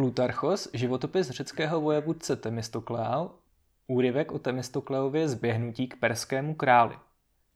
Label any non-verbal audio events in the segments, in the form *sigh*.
Plutarchos, životopis řeckého vojevůdce Temistoklea, úryvek o Temistokleově zběhnutí k perskému králi.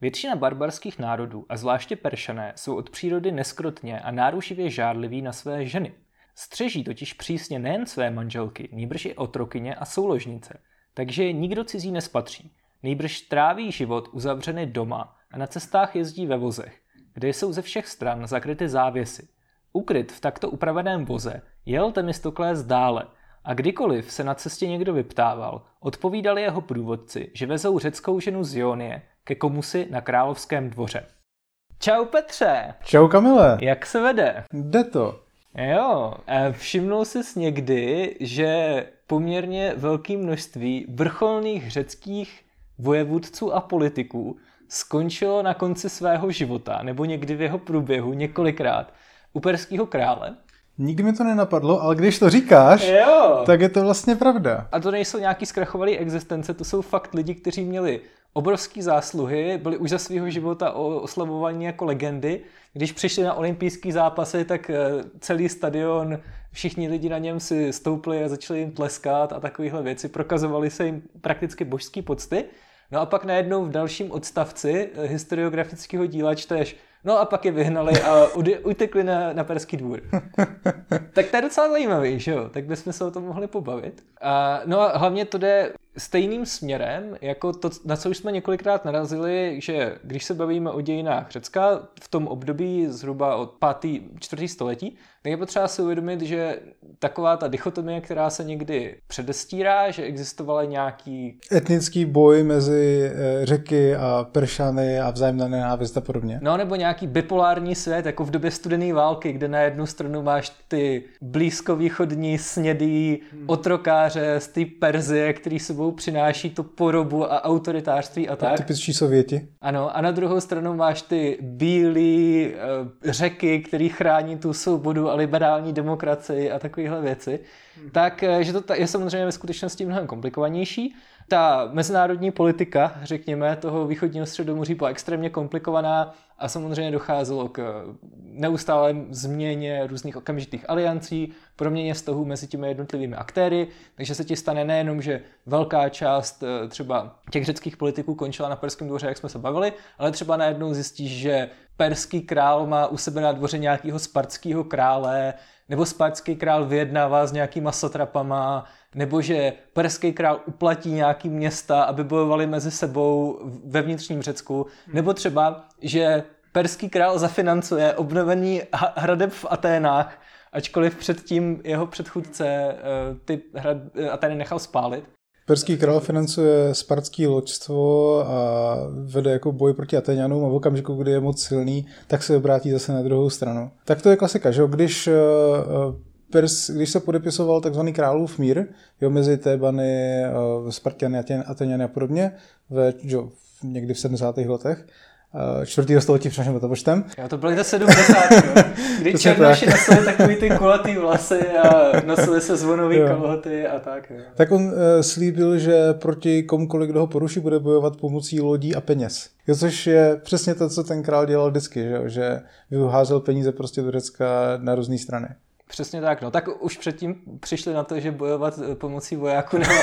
Většina barbarských národů, a zvláště peršané, jsou od přírody neskrotně a nárušivě žádliví na své ženy. Střeží totiž přísně nejen své manželky, nýbrž i otrokyně a souložnice, takže nikdo cizí nespatří. Nejbrž tráví život uzavřený doma a na cestách jezdí ve vozech, kde jsou ze všech stran zakryty závěsy. Ukryt v takto upraveném voze jel Temistokles dále a kdykoliv se na cestě někdo vyptával, odpovídali jeho průvodci, že vezou řeckou ženu z Ionie ke komusi na královském dvoře. Čau Petře! Čau Kamile! Jak se vede? Jde to. Jo, všimnul jsi někdy, že poměrně velké množství vrcholných řeckých vojevůdců a politiků skončilo na konci svého života, nebo někdy v jeho průběhu několikrát, u perského krále. Nikdy mi to nenapadlo, ale když to říkáš, jo. tak je to vlastně pravda. A to nejsou nějaký zkrachovalý existence, to jsou fakt lidi, kteří měli obrovské zásluhy, byli už za svého života oslavovaní jako legendy. Když přišli na olympijské zápasy, tak eh, celý stadion, všichni lidi na něm si stoupli a začali jim tleskat a takovéhle věci. Prokazovali se jim prakticky božský pocty. No a pak najednou v dalším odstavci eh, historiografického díla čteš, no a pak je vyhnali a utekli na, na Perský dvůr. *laughs* tak to je docela zajímavý, že jo? Tak bychom se o tom mohli pobavit. A, no a hlavně to jde stejným směrem, jako to, na co už jsme několikrát narazili, že když se bavíme o dějinách Řecka v tom období zhruba od 5. 4. století, tak je potřeba si uvědomit, že taková ta dichotomie, která se někdy předestírá, že existovala nějaký... Etnický boj mezi eh, řeky a Peršany a vzájemná nenávist a podobně. No nebo nějaký bipolární svět, jako v době studené války, kde na jednu stranu máš ty blízkovýchodní snědý hmm. otrokáře z té Perzie, který sebou přináší tu porobu a autoritářství a tak. Typičtí Sověti. Ano, a na druhou stranu máš ty bílé uh, řeky, který chrání tu svobodu a liberální demokracii a takovéhle věci, hmm. tak eh, že to je samozřejmě ve skutečnosti mnohem komplikovanější. Ta mezinárodní politika, řekněme, toho východního středomoří byla extrémně komplikovaná a samozřejmě docházelo k neustále změně různých okamžitých aliancí, proměně vztahů mezi těmi jednotlivými aktéry, takže se ti stane nejenom, že velká část eh, třeba těch řeckých politiků končila na Perském dvoře, jak jsme se bavili, ale třeba najednou zjistíš, že perský král má u sebe na dvoře nějakého spartského krále, nebo spartský král vyjednává s nějakýma satrapama, nebo že perský král uplatí nějaký města, aby bojovali mezi sebou ve vnitřním Řecku, nebo třeba, že perský král zafinancuje obnovený hradeb v Aténách, ačkoliv předtím jeho předchůdce eh, ty hrad, eh, Atény nechal spálit. Perský král financuje spartský loďstvo a vede jako boj proti Ateňanům a v okamžiku, kdy je moc silný, tak se obrátí zase na druhou stranu. Tak to je klasika, že když, eh, Pers, když se podepisoval takzvaný králův mír jo, mezi Tébany, Spartiany, Ateňany a podobně, ve, jo, někdy v 70. letech, Eh, čtvrtého století před naším letopočtem. *laughs* Jo, to byly to 70. kdy černoši nosili takový ty kulatý vlasy a nosili se zvonový kalhoty a tak. Jo. Tak on uh, slíbil, že proti komukoliv, kdo ho poruší, bude bojovat pomocí lodí a peněz. Jo, což je přesně to, co ten král dělal vždycky, že, že vyházel peníze prostě do Řecka na různé strany. Přesně tak, no. Tak už předtím přišli na to, že bojovat pomocí vojáků nemá,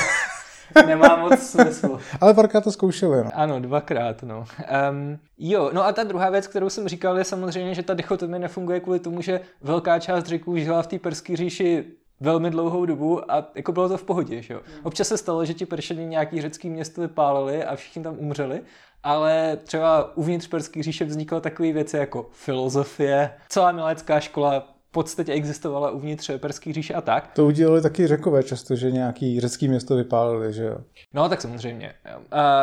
nemá moc smysl. Ale párkrát to zkoušeli, no. Ano, dvakrát, no. Um, jo, no a ta druhá věc, kterou jsem říkal, je samozřejmě, že ta dichotomie nefunguje kvůli tomu, že velká část řeků žila v té perské říši velmi dlouhou dobu a jako bylo to v pohodě, že jo. Hmm. Občas se stalo, že ti Peršani nějaký řecký město vypálili a všichni tam umřeli, ale třeba uvnitř Perské říše vznikly takové věci jako filozofie, celá milécká škola, podstatě existovala uvnitř Perský říše a tak. To udělali taky řekové často, že nějaký řecký město vypálili, že jo? No, tak samozřejmě. Uh,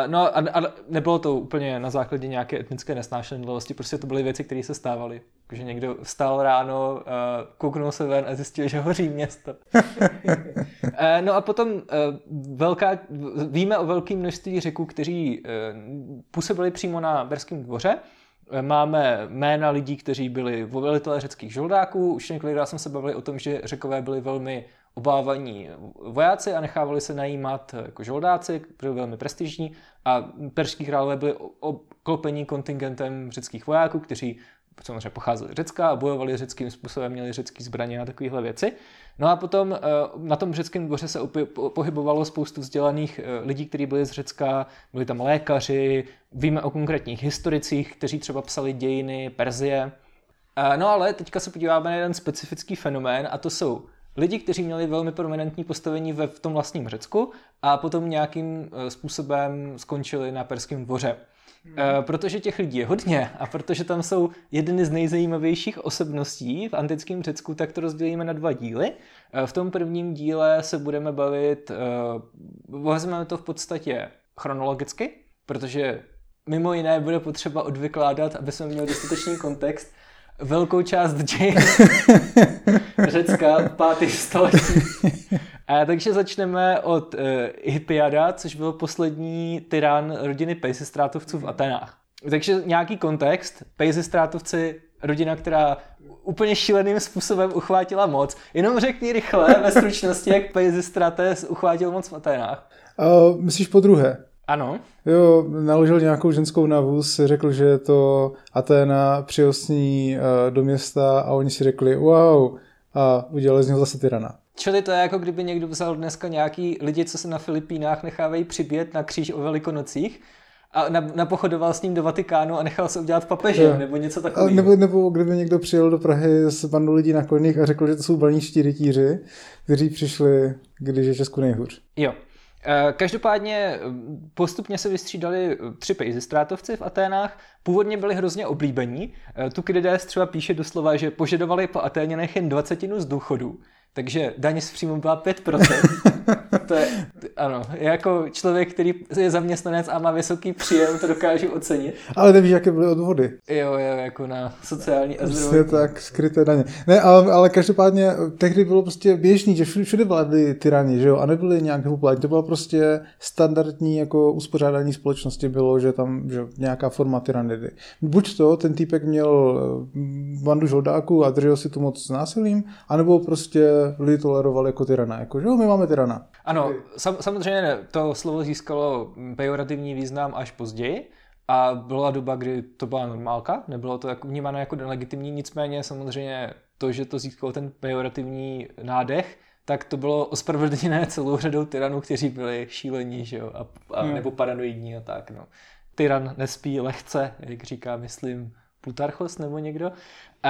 no a, a, nebylo to úplně na základě nějaké etnické nesnášenlivosti, prostě to byly věci, které se stávaly. Že někdo vstal ráno, uh, kouknul se ven a zjistil, že hoří město. uh, *laughs* no a potom uh, velká, víme o velkém množství řeků, kteří uh, působili přímo na Berském dvoře, Máme jména lidí, kteří byli velitelé řeckých žoldáků. Už několikrát jsme se bavili o tom, že řekové byli velmi obávaní vojáci a nechávali se najímat jako žoldáci, byli velmi prestižní a perští králové byli obklopení kontingentem řeckých vojáků, kteří samozřejmě pocházeli z Řecka a bojovali řeckým způsobem, měli řecké zbraně a takovéhle věci. No a potom eh, na tom řeckém dvoře se pohybovalo spoustu vzdělaných eh, lidí, kteří byli z Řecka, byli tam lékaři, víme o konkrétních historicích, kteří třeba psali dějiny Perzie. Eh, no ale teďka se podíváme na jeden specifický fenomén a to jsou lidi, kteří měli velmi prominentní postavení ve v tom vlastním Řecku a potom nějakým způsobem skončili na perském dvoře. Hmm. Protože těch lidí je hodně a protože tam jsou jedny z nejzajímavějších osobností v antickém Řecku, tak to rozdělíme na dva díly. Eh, v tom prvním díle se budeme bavit, uh, vezmeme to v podstatě chronologicky, protože mimo jiné bude potřeba odvykládat, aby jsme měli dostatečný kontext, velkou část dějin *laughs* Řecka pátý století. A takže začneme od uh, Hippiada, což byl poslední tyran rodiny Pejsistrátovců v Atenách. Takže nějaký kontext. Pejsistrátovci, rodina, která úplně šíleným způsobem uchvátila moc. Jenom řekni rychle ve stručnosti, jak Pejsistrates uchvátil moc v Atenách. Uh, myslíš po druhé? Ano. Jo, naložil nějakou ženskou na vůz, řekl, že je to Aténa přiostní uh, do města a oni si řekli wow a udělali z něho zase tyrana. Čili to je jako kdyby někdo vzal dneska nějaký lidi, co se na Filipínách nechávají přibět na kříž o velikonocích a napochodoval s ním do Vatikánu a nechal se udělat papežem, nebo něco takového. Nebo, nebo kdyby někdo přijel do Prahy s bandou lidí na koních a řekl, že to jsou balničtí rytíři, kteří přišli, když je Česku nejhůř. Jo. Eh, každopádně eh, postupně se vystřídali eh, tři pejzistrátovci v Aténách. Původně byli hrozně oblíbení. Tukydides třeba píše doslova, že požadovali po Aténěnech jen dvacetinu z důchodu. Takže daň z příjmu byla 5%. *laughs* to je, ano, jako člověk, který je zaměstnanec a má vysoký příjem, to dokážu ocenit. Ale nevíš, jaké byly odvody. Jo, jo, jako na sociální a prostě zdravotní. Prostě tak, skryté daně. Ne, ale, ale každopádně tehdy bylo prostě běžný, že všude, vládly tyrani, že jo, a nebyly nějak populární. To bylo prostě standardní jako uspořádání společnosti bylo, že tam že nějaká forma tyranidy. Buď to, ten týpek měl eh, bandu žoldáků a držel si tu moc s násilím, anebo prostě lidi tolerovali jako tyrana. Jako, že jo, my máme tyrana. Ano, sam, samozřejmě to slovo získalo pejorativní význam až později. A byla doba, kdy to byla normálka, nebylo to jako vnímáno jako nelegitimní, nicméně samozřejmě to, že to získalo ten pejorativní nádech, tak to bylo ospravedlněné *laughs* celou řadou tyranů, kteří byli šílení, že jo, a, a, hmm. nebo paranoidní a tak, no. Tyran nespí lehce, jak říká, myslím, Plutarchos nebo někdo.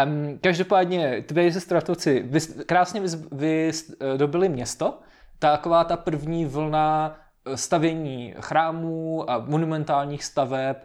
Um, každopádně se Stratovci vys, krásně vydobili vys, město. Taková ta první vlna eh, stavění chrámů a monumentálních staveb,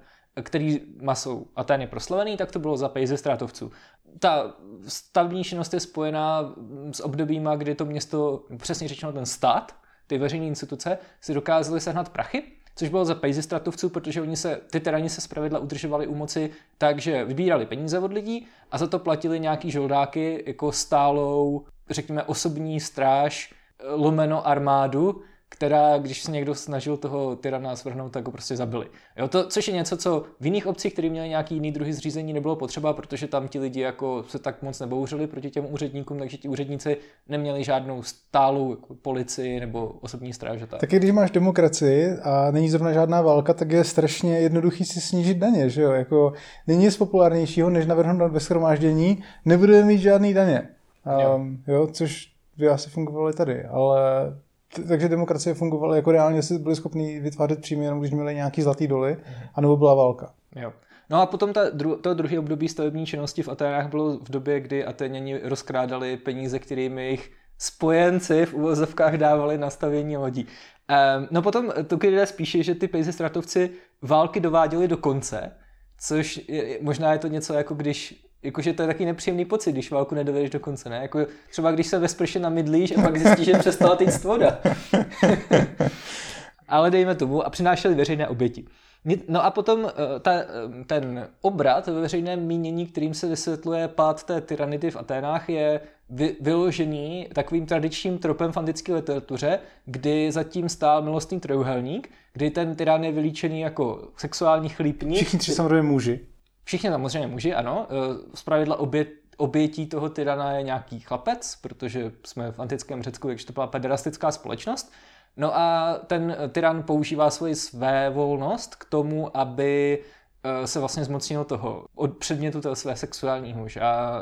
který jsou Atény proslavený, tak to bylo za ze Stratovců. Ta stavební činnost je spojená s obdobíma, kdy to město, přesně řečeno ten stát, ty veřejné instituce, si dokázali sehnat prachy což bylo za pejzistratovců, protože oni se, ty terani se zpravidla udržovali u moci tak, že vybírali peníze od lidí a za to platili nějaký žoldáky jako stálou, řekněme, osobní stráž, lomeno armádu, která, když se někdo snažil toho tyrana svrhnout, tak ho prostě zabili. Jo, to, což je něco, co v jiných obcích, které měly nějaký jiný druhy zřízení, nebylo potřeba, protože tam ti lidi jako se tak moc nebouřili proti těm úředníkům, takže ti úředníci neměli žádnou stálou jako policii nebo osobní stráž. Tak. Taky když máš demokracii a není zrovna žádná válka, tak je strašně jednoduchý si snížit daně, že jo? Jako, není nic populárnějšího, než navrhnout ve schromáždění, nebudeme mít žádný daně. Um, jo. jo, což by asi fungovalo tady, ale takže demokracie fungovala jako reálně, si byli schopni vytvářet příjmy, jenom když měli nějaký zlatý doly, anebo byla válka. Jo. No a potom ta dru- to druhé období stavební činnosti v Aténách bylo v době, kdy Atéňani rozkrádali peníze, kterými jejich spojenci v uvozovkách dávali na stavění lodí. Um, no potom Tukydides spíše, že ty pejzistratovci války dováděli do konce, což je, možná je to něco jako když jakože to je taky nepříjemný pocit, když válku nedovedeš do konce, ne? Jako třeba když se ve sprše namydlíš a pak zjistíš, že přestala týct voda. *laughs* Ale dejme tomu a přinášeli veřejné oběti. No a potom eh, ta, eh, ten obrat ve veřejném mínění, kterým se vysvětluje pád té tyranidy v Aténách, je vy, vyložený takovým tradičním tropem v antické literatuře, kdy zatím stál milostný trojuhelník, kdy ten tyran je vylíčený jako sexuální chlípník. Všichni tři samozřejmě muži. Všichni samozřejmě muži, ano. E, z pravidla obě, obětí toho tyrana je nějaký chlapec, protože jsme v antickém Řecku, takže to byla pederastická společnost. No a ten tyran používá svoji své volnost k tomu, aby eh, se vlastně zmocnil toho od předmětu toho své sexuálního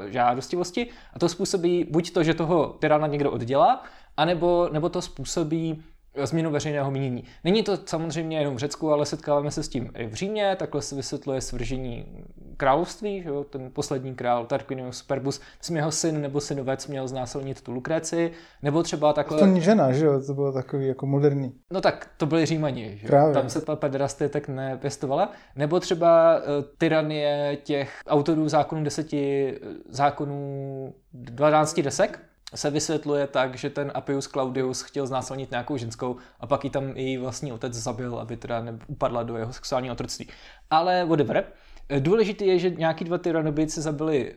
žádostivosti a to způsobí buď to, že toho tyrana někdo oddělá, anebo, nebo to způsobí změnu veřejného mínění. Není to samozřejmě jenom v Řecku, ale setkáváme se s tím i v Římě, takhle se vysvětluje svržení království, že jo? ten poslední král Tarquinius Superbus, jsem jeho syn nebo synovec měl znásilnit tu Lukreci, nebo třeba takhle... To není žena, že jo, to bylo takový jako moderní. No tak to byli Římani, že jo? tam se ta pederastie tak nepěstovala, nebo třeba uh, tyranie těch autorů zákonů deseti, zákonů 12 desek, se vysvětluje tak, že ten Appius Claudius chtěl znásilnit nějakou ženskou a pak ji tam její vlastní otec zabil, aby teda upadla do jeho sexuálního otroctví. Ale whatever. Důležité je, že nějaký dva tyranobici zabili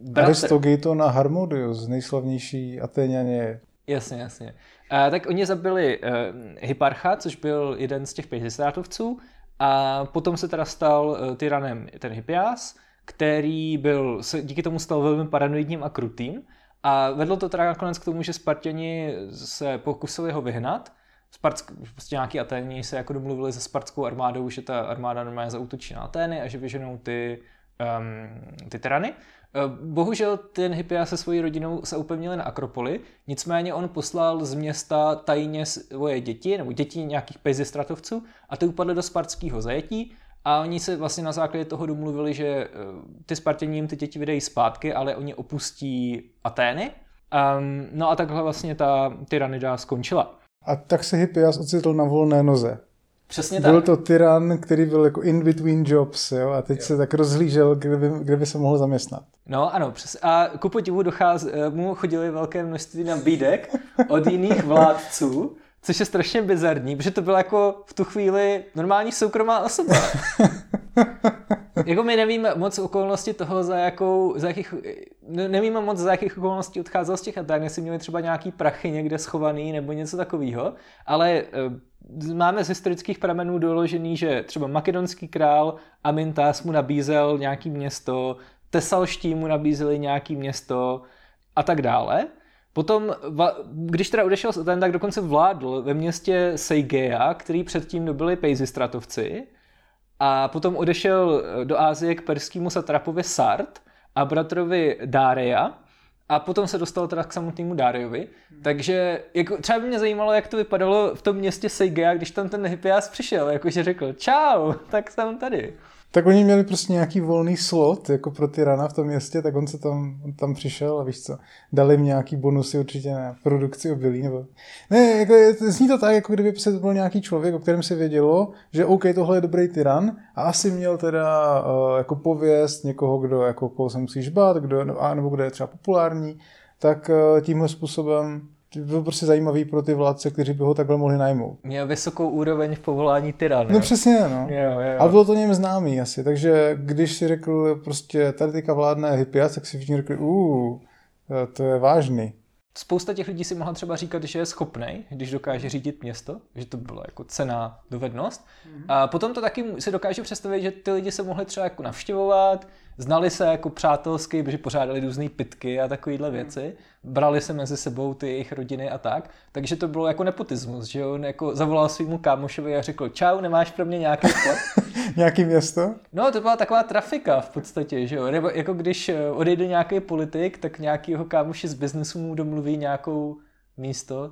bratr. Aristogiton a Harmodius, nejslavnější Atéňaně. Jasně, jasně. A, tak oni zabili uh, Hyparcha, což byl jeden z těch pětistátovců, a potom se teda stal uh, tyranem ten Hippias, který byl, se díky tomu stal velmi paranoidním a krutým a vedlo to teda nakonec k tomu, že Spartěni se pokusili ho vyhnat. Spartsk, prostě nějaký Aténi se jako domluvili se spartskou armádou, že ta armáda normálně zautočí na Atény a že vyženou ty, um, ty tyrany. Eh, bohužel ten Hippias se svojí rodinou se upevnili na Akropoli, nicméně on poslal z města tajně svoje děti, nebo děti nějakých pezistratovců a ty upadly do spartského zajetí a oni se vlastně na základě toho domluvili, že eh, ty Spartěni jim ty děti vydají zpátky, ale oni opustí Atény. Um, no a takhle vlastně ta tyranida skončila. A tak se Hippias ocitl na volné noze. Přesně tak. Byl to tyran, který byl jako in between jobs, jo, a teď jo. se tak rozhlížel, kde by, kde by se mohl zaměstnat. No ano, přes, a ku podivu docház, eh, mu chodili velké množství nabídek od jiných vládců, což je strašně bizarní, protože to byla jako v tu chvíli normální soukromá osoba. *laughs* jako my nevíme moc okolnosti toho, za jakou, za jakých, nevíme moc za jakých okolností odcházel z těch Aten, jestli měli třeba nějaký prachy někde schovaný nebo něco takového, ale eh, máme z historických pramenů doložený, že třeba makedonský král Amintas mu nabízel nějaký město, Tesalští mu nabízeli nějaký město a tak dále. Potom, když teda odešel z Aten, tak dokonce vládl ve městě Seigeia, který předtím dobili pejzistratovci. A potom odešel do Ázie k perskému satrapovi Sart a bratrovi Dáreja. A potom se dostal teda k samotnému Dáriovi. Hmm. Takže jako, třeba by mě zajímalo, jak to vypadalo v tom městě Seigeia, když tam ten Hippias přišel. Jakože řekl, čau, tak jsem tady. Tak oni měli prostě nějaký volný slot jako pro ty rana v tom městě, tak on se tam, on tam přišel a víš co, dali jim nějaký bonusy určitě na produkci obilí, nebo... Ne, jako, zní to tak, jako kdyby se to byl nějaký člověk, o kterém se vědělo, že OK, tohle je dobrý tyran a asi měl teda uh, jako pověst někoho, kdo, jako koho se musíš bát, kdo, nebo kdo je třeba populární, tak uh, tímhle způsobem byl prostě zajímavý pro ty vládce, kteří by ho takhle mohli najmout. Měl vysokou úroveň v povolání tyran. No přesně, no. Jo, jo. Ale bylo to něm známý asi, takže když si řekl prostě tady teďka vládne Hippias, tak si všichni řekli, uh, to je vážný. Spousta těch lidí si mohla třeba říkat, že je schopný, když dokáže řídit město, že to byla jako cená dovednost. Mm-hmm. A potom to taky si dokáže představit, že ty lidi se mohli třeba jako navštěvovat, znali se jako přátelsky, protože pořádali různé pitky a takovéhle věci, brali se mezi sebou ty jejich rodiny a tak, takže to bylo jako nepotismus, že on jako zavolal svýmu kámošovi a řekl, čau, nemáš pro mě nějaký sport? *laughs* Nějaký město? No, to byla taková trafika v podstatě, že jo, nebo jako když eh, odejde nějaký politik, tak nějaký jeho kámoši z biznesu mu domluví nějakou místo.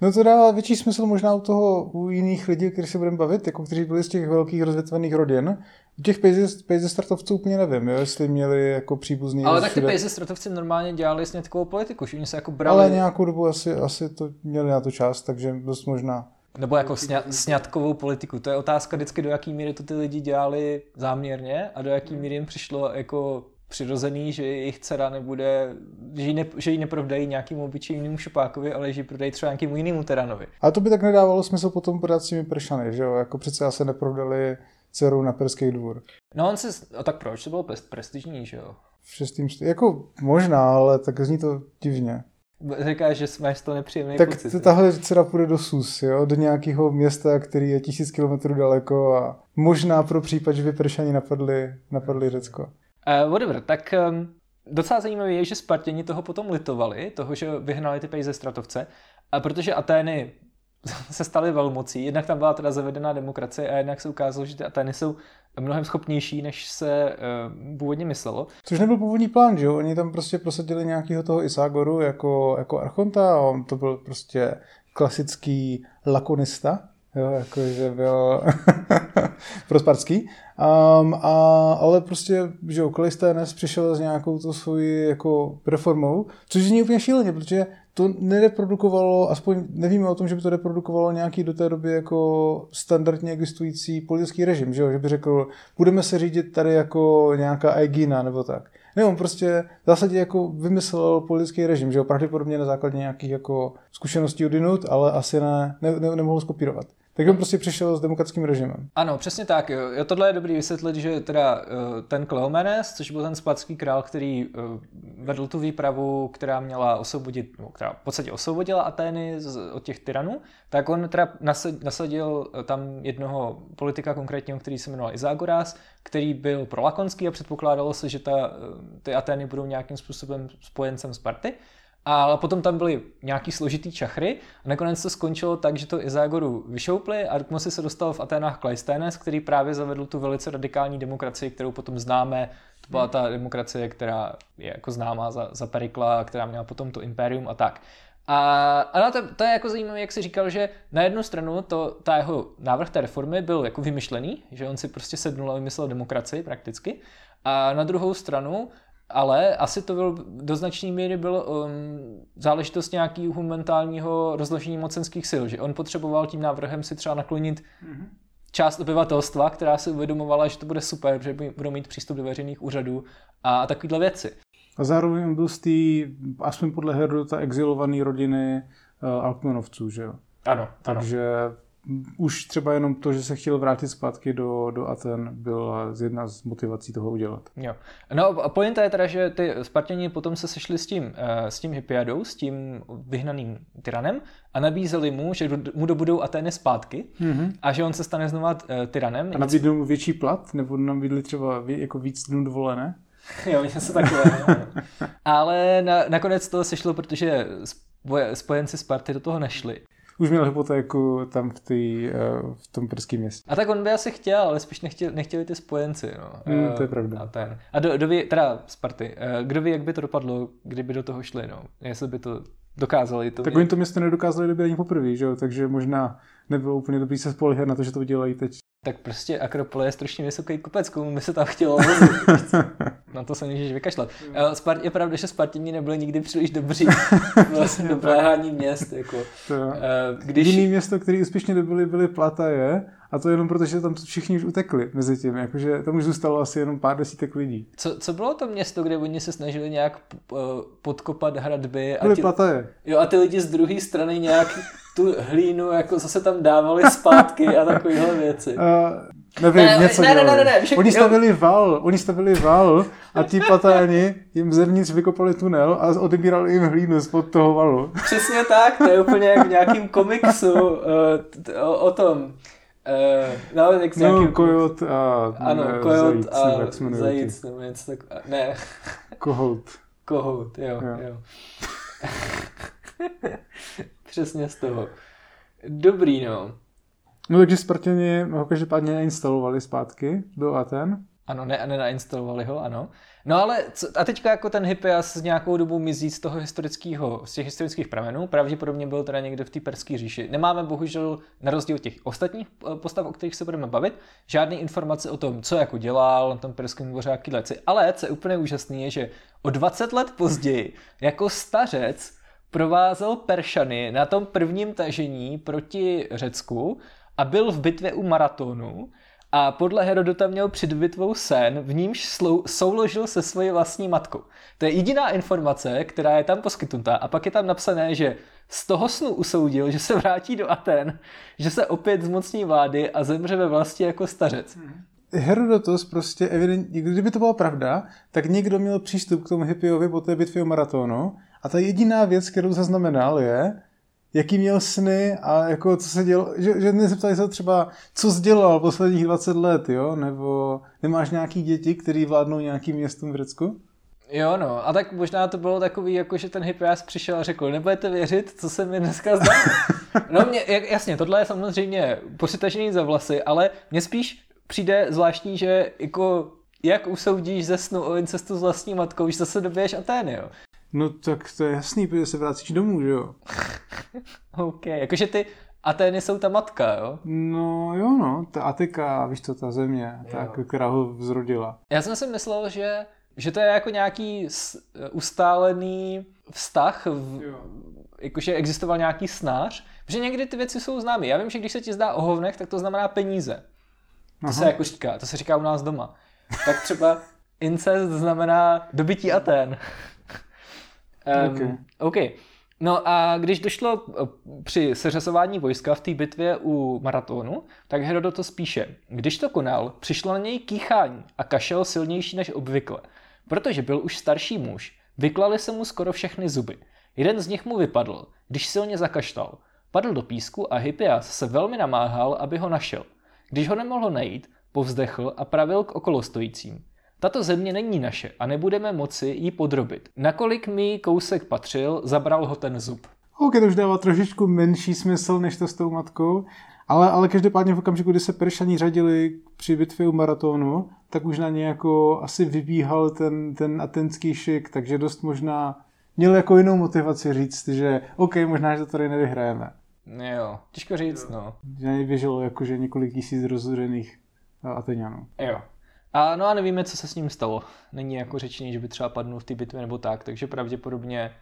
No to dává větší smysl možná u toho, u jiných lidí, kteří se budeme bavit, jako kteří byli z těch velkých rozvětvených rodin, u těch pejze startovců úplně nevím, jo, jestli měli jako příbuzný. Ale tak ty pejze startovci normálně dělali s takovou politiku, že oni se jako brali. Ale nějakou dobu asi, asi to měli na to čas, takže dost možná. Nebo jako sňa, sňatkovou politiku. To je otázka vždycky, do jaký míry to ty lidi dělali záměrně a do jaký míry jim přišlo jako přirozený, že jejich dcera nebude, že ji, ne, že ji neprovdají nějakému obyčejnému šupákovi, ale že ji prodají třeba nějakému jinému teranovi. A to by tak nedávalo smysl potom prodat s těmi pršany, že jo? Jako přece se neprodali dcerou na Perský dvůr. No on se, a tak proč? To bylo prestižní, že jo? V šestým. Jako možná, ale tak zní to divně. Říkáš, že máš to nepříjemný tak pocit. Tak tahle dcera půjde do SUS, jo? do nějakého města, který je tisíc kilometrů daleko a možná pro případ, že by Peršani napadli, napadli Řecko. Uh, whatever, tak um, docela zajímavé je, že Spartěni toho potom litovali, toho, že vyhnali ty peníze stratovce, a protože Atény *laughs* se staly velmocí. Jednak tam byla teda zavedená demokracie a jednak se ukázalo, že ty Ateny jsou mnohem schopnější, než se uh, původně myslelo. Což nebyl původní plán, že jo? Oni tam prostě prosadili nějakého toho Isagoru jako, jako archonta a on to byl prostě klasický lakonista, jo, jakože byl *laughs* prosparský. Um, a, ale prostě, že Kalisténes přišel s nějakou to svoji jako reformou, což je úplně šíleně, protože to nereprodukovalo, aspoň nevíme o tom, že by to reprodukovalo nějaký do té doby jako standardně existující politický režim, že, jo? že by řekl, budeme se řídit tady jako nějaká Aegina nebo tak. Ne, on prostě v zásadě jako vymyslel politický režim, že jo, pravděpodobně na základě nějakých jako zkušeností odinut, ale asi ne, ne, ne nemohl skopírovat. Tak on prostě přišel s demokratickým režimem. Ano, přesně tak. Jo. Tohle je dobrý vysvětlit, že teda uh, ten Kleomenes, což byl ten spadský král, který uh, vedl tu výpravu, která měla osvobodit, no, která v podstatě osvobodila Atény od těch tyranů, tak on teda nasadil uh, tam jednoho politika konkrétního, který se jmenoval Izagoras, který byl prolakonský a předpokládalo se, že ta, ty Atény budou nějakým způsobem spojencem Sparty. Ale potom tam byly nějaký složitý čachry a nakonec to skončilo tak, že to Izagoru vyšoupli a k moci se dostal v Aténách Kleisténes, který právě zavedl tu velice radikální demokracii, kterou potom známe. To byla ta demokracie, která je jako známá za, za Perikla, která měla potom to impérium a tak. A, a to, to je jako zajímavé, jak si říkal, že na jednu stranu to, ta jeho návrh té reformy byl jako vymyšlený, že on si prostě sednul a vymyslel demokracii prakticky. A na druhou stranu ale asi to byl do značné míry byl um, záležitost nějakého mentálního rozložení mocenských sil, že on potřeboval tím návrhem si třeba naklonit mm-hmm. část obyvatelstva, která si uvědomovala, že to bude super, že budou mít přístup do veřejných úřadů a takovéhle věci. A zároveň byl z té, aspoň podle Herodota, exilované rodiny uh, Alkmenovců, že jo? Ano, Takže ano už třeba jenom to, že se chtěl vrátit zpátky do, do Aten, byla jedna z motivací toho udělat. Jo. No a pointa je teda, že ty Spartěni potom se sešli s tím, eh, s tím Hippiadou, s tím vyhnaným tyranem a nabízeli mu, že mu dobudou Atény zpátky mm-hmm. a že on se stane znova uh, tyranem. A nabídli mu větší plat? Nebo nabídli třeba jako víc dnů dovolené? *laughs* jo, něco takové. Ale na, nakonec to sešlo, protože spojenci Sparty do toho nešli už měl hypotéku tam v, tý, eh, v tom perském městě. A tak on by asi chtěl, ale spíš nechtěl, nechtěli ty spojenci. No. Mm, to je pravda. A, ten. a do, kdo ví, teda Sparty, eh, kdo ví, jak by to dopadlo, kdyby do toho šli, no. Jestli by to dokázali. To tak oni to město nedokázali době ani poprvé, že jo? takže možná nebylo úplně dobrý se spolehat na to, že to udělají teď tak prostě Akropole je strašně vysoký kopec, komu by se tam chtělo. *laughs* Na to se můžeš vykašlat. Spart, je pravda, že Spartěni nebyli nikdy příliš dobří *laughs* vlastně do pléhání měst. Jako. To, Když... Jiný město, který úspěšně dobili, byly Plataje, a to jenom proto, že tam všichni už utekli mezi tím, jakože tam už zůstalo asi jenom pár desítek lidí. Co, co bylo to město, kde oni se snažili nějak podkopat hradby? A ti, Plataje. Jo, a ty lidi z druhé strany nějak tu hlínu jako zase tam dávali zpátky a takovéhle věci. Uh, nevím, ne, něco ne, ne, ne, ne, ne, však, Oni stavili jo. val, oni stavili val a ti patáni jim zevnitř vykopali tunel a odebírali jim hlínu spod toho valu. Přesně tak, to je úplně jak v nějakým komiksu uh, o, o tom. Uh, no, jak no, kojot a... Ano, ne, kojot zajíc, a jak se zajíc, nebo něco tak... Ne. Kohout. Kohout, jo, jo. jo. *laughs* Přesně z toho. Dobrý, no. No takže Spartěni ho každopádně neinstalovali zpátky do Aten. Ano, ne, nenainstalovali ho, ano. No ale co, a teďka jako ten Hippias z nějakou dobu mizí z toho historického, z těch historických pramenů, pravděpodobně byl teda někde v té perské říši. Nemáme bohužel, na rozdíl od těch ostatních eh, postav, o kterých se budeme bavit, žádné informace o tom, co jako dělal na tom perském dvoře a leci. Ale co je úplně úžasné, je, že o 20 let později, jako stařec, provázel Peršany na tom prvním tažení proti Řecku a byl v bitvě u maratonu a podle Herodota měl před bitvou sen, v nímž slou, souložil se svojí vlastní matkou. To je jediná informace, která je tam poskytnutá. A pak je tam napsané, že z toho snu usoudil, že se vrátí do Aten, že se opět zmocní vlády a zemře ve vlasti jako stařec. Hmm. Herodotus prostě evidentně, kdyby to byla pravda, tak někdo měl přístup k tomu Hippiovi po té bitvě o maratonu a ta jediná věc, kterou zaznamenal je, jaký měl sny a jako co se dělo, že, že nezeptali se třeba, co jsi dělal posledních 20 let, jo, nebo nemáš nějaký děti, který vládnou nějakým městům v Řecku? Jo, no. A tak možná to bylo takový, jako že ten Hippias přišel a řekl, nebudete věřit, co se mi dneska zdá. No mě, jasně, tohle je samozřejmě posytažený za vlasy, ale mně spíš přijde zvláštní, že jako jak usoudíš ze snu o incestu s vlastní matkou, že zase dobiješ Atény, jo? No tak to je jasný, protože se vracíš domů, že jo? *laughs* OK, jakože ty Atény jsou ta matka, jo? No jo no, ta Atika, víš co, ta země, tak, která ho vzrodila. Já jsem si myslel, že, že to je jako nějaký ustálený vztah, v, jakože existoval nějaký snář, protože někdy ty věci jsou známy. Já vím, že když se ti zdá o hovnech, tak to znamená peníze. To Aha. se jako říká, to se říká u nás doma. Tak třeba incest znamená dobytí Aten. Um, okay. okay. No a když došlo eh, při seřazování vojska v té bitvě u maratonu, tak Herodot spíše, když to konal, přišlo na něj kýchání a kašel silnější než obvykle. Protože byl už starší muž, vyklali se mu skoro všechny zuby. Jeden z nich mu vypadl, když silně zakaštal. Padl do písku a Hippias se velmi namáhal, aby ho našel. Když ho nemohl najít, povzdechl a pravil k okolostojícím. Tato země není naše a nebudeme moci ji podrobit. Nakolik mi kousek patřil, zabral ho ten zub. Ok, to už dává trošičku menší smysl než to s tou matkou, ale, ale každopádně v okamžiku, kdy se Peršani řadili při bitvě u maratonu, tak už na ně jako asi vybíhal ten, ten atenský šik, takže dost možná měl jako jinou motivaci říct, že OK, možná, že to tady nevyhrajeme. Jo, těžko říct, no. Že na něj běželo jakože několik tisíc rozhořených Ateňanů. Jo. A no a nevíme, co se s ním stalo. Není jako řečení, že by třeba padnul v té bitvě nebo tak, takže pravděpodobně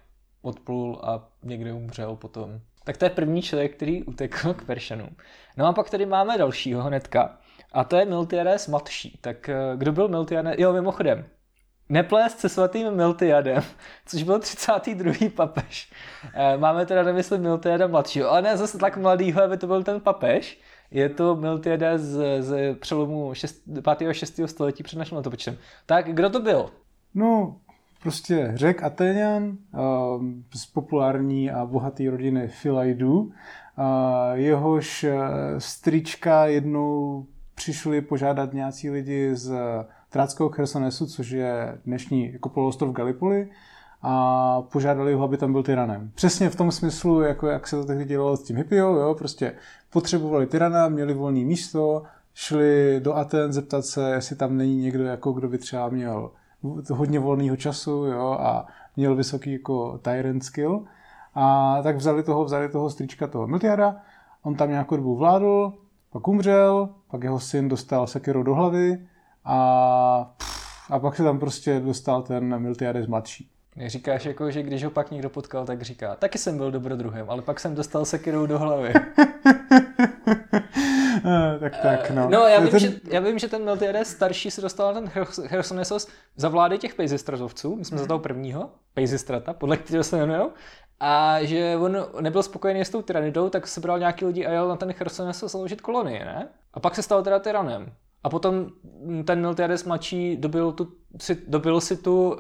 odplul a někde umřel potom. Tak to je první člověk, který utekl k Peršanům. No a pak tady máme dalšího hnedka. A to je Miltiades mladší. Tak eh, kdo byl Miltiades? Jo, mimochodem, neplést se svatým Miltiadem, *laughs* což byl 32. papež. Eh, máme teda na mysli Miltiada mladšího, ale ne zase tak mladýho, aby to byl ten papež. Je to Miltiades z, z přelomu 6, 5. a 6. století před naším letopočtem. Tak kdo to byl? No, prostě řek Atéňan ehm, z populární a bohaté rodiny Filaidu. Jehož eh, strička jednou přišli požádat nějací lidi z Tráckého Chersonesu, což je dnešní jako poloostrov Gallipoli, a požádali ho, aby tam byl tyranem. Přesně v tom smyslu, jako jak se to tehdy dělalo s tím Hippio, jo, prostě potřebovali tyrana, měli volné místo, šli do Aten zeptat se, jestli tam není někdo, jako kdo by třeba měl hodně volného času jo, a měl vysoký jako tyrant skill. A tak vzali toho, vzali toho strička toho Miltiada, on tam nějakou dobu vládl, pak umřel, pak jeho syn dostal sekerou do hlavy a, a pak se tam prostě dostal ten Miltiades mladší. Říkáš jako, že když ho pak někdo potkal, tak říká, taky jsem byl dobrodruhem, ale pak jsem dostal sekirou do hlavy. *laughs* Eh, tak tak, no. No, já vím, ten... že, já vím, že ten Miltiades starší se dostal na ten Chersonesos za vlády těch Pejzistrazovců, my jsme za toho prvního, Pejzistrata, podle kterého se jmenují, a že on nebyl spokojený s tou tyranidou, tak sebral nějaký lidi a jel na ten Chersonesos založit kolonii, ne? A pak se stal teda tyranem. A potom ten Miltiades mladší dobil, tu, si, dobil si tu uh,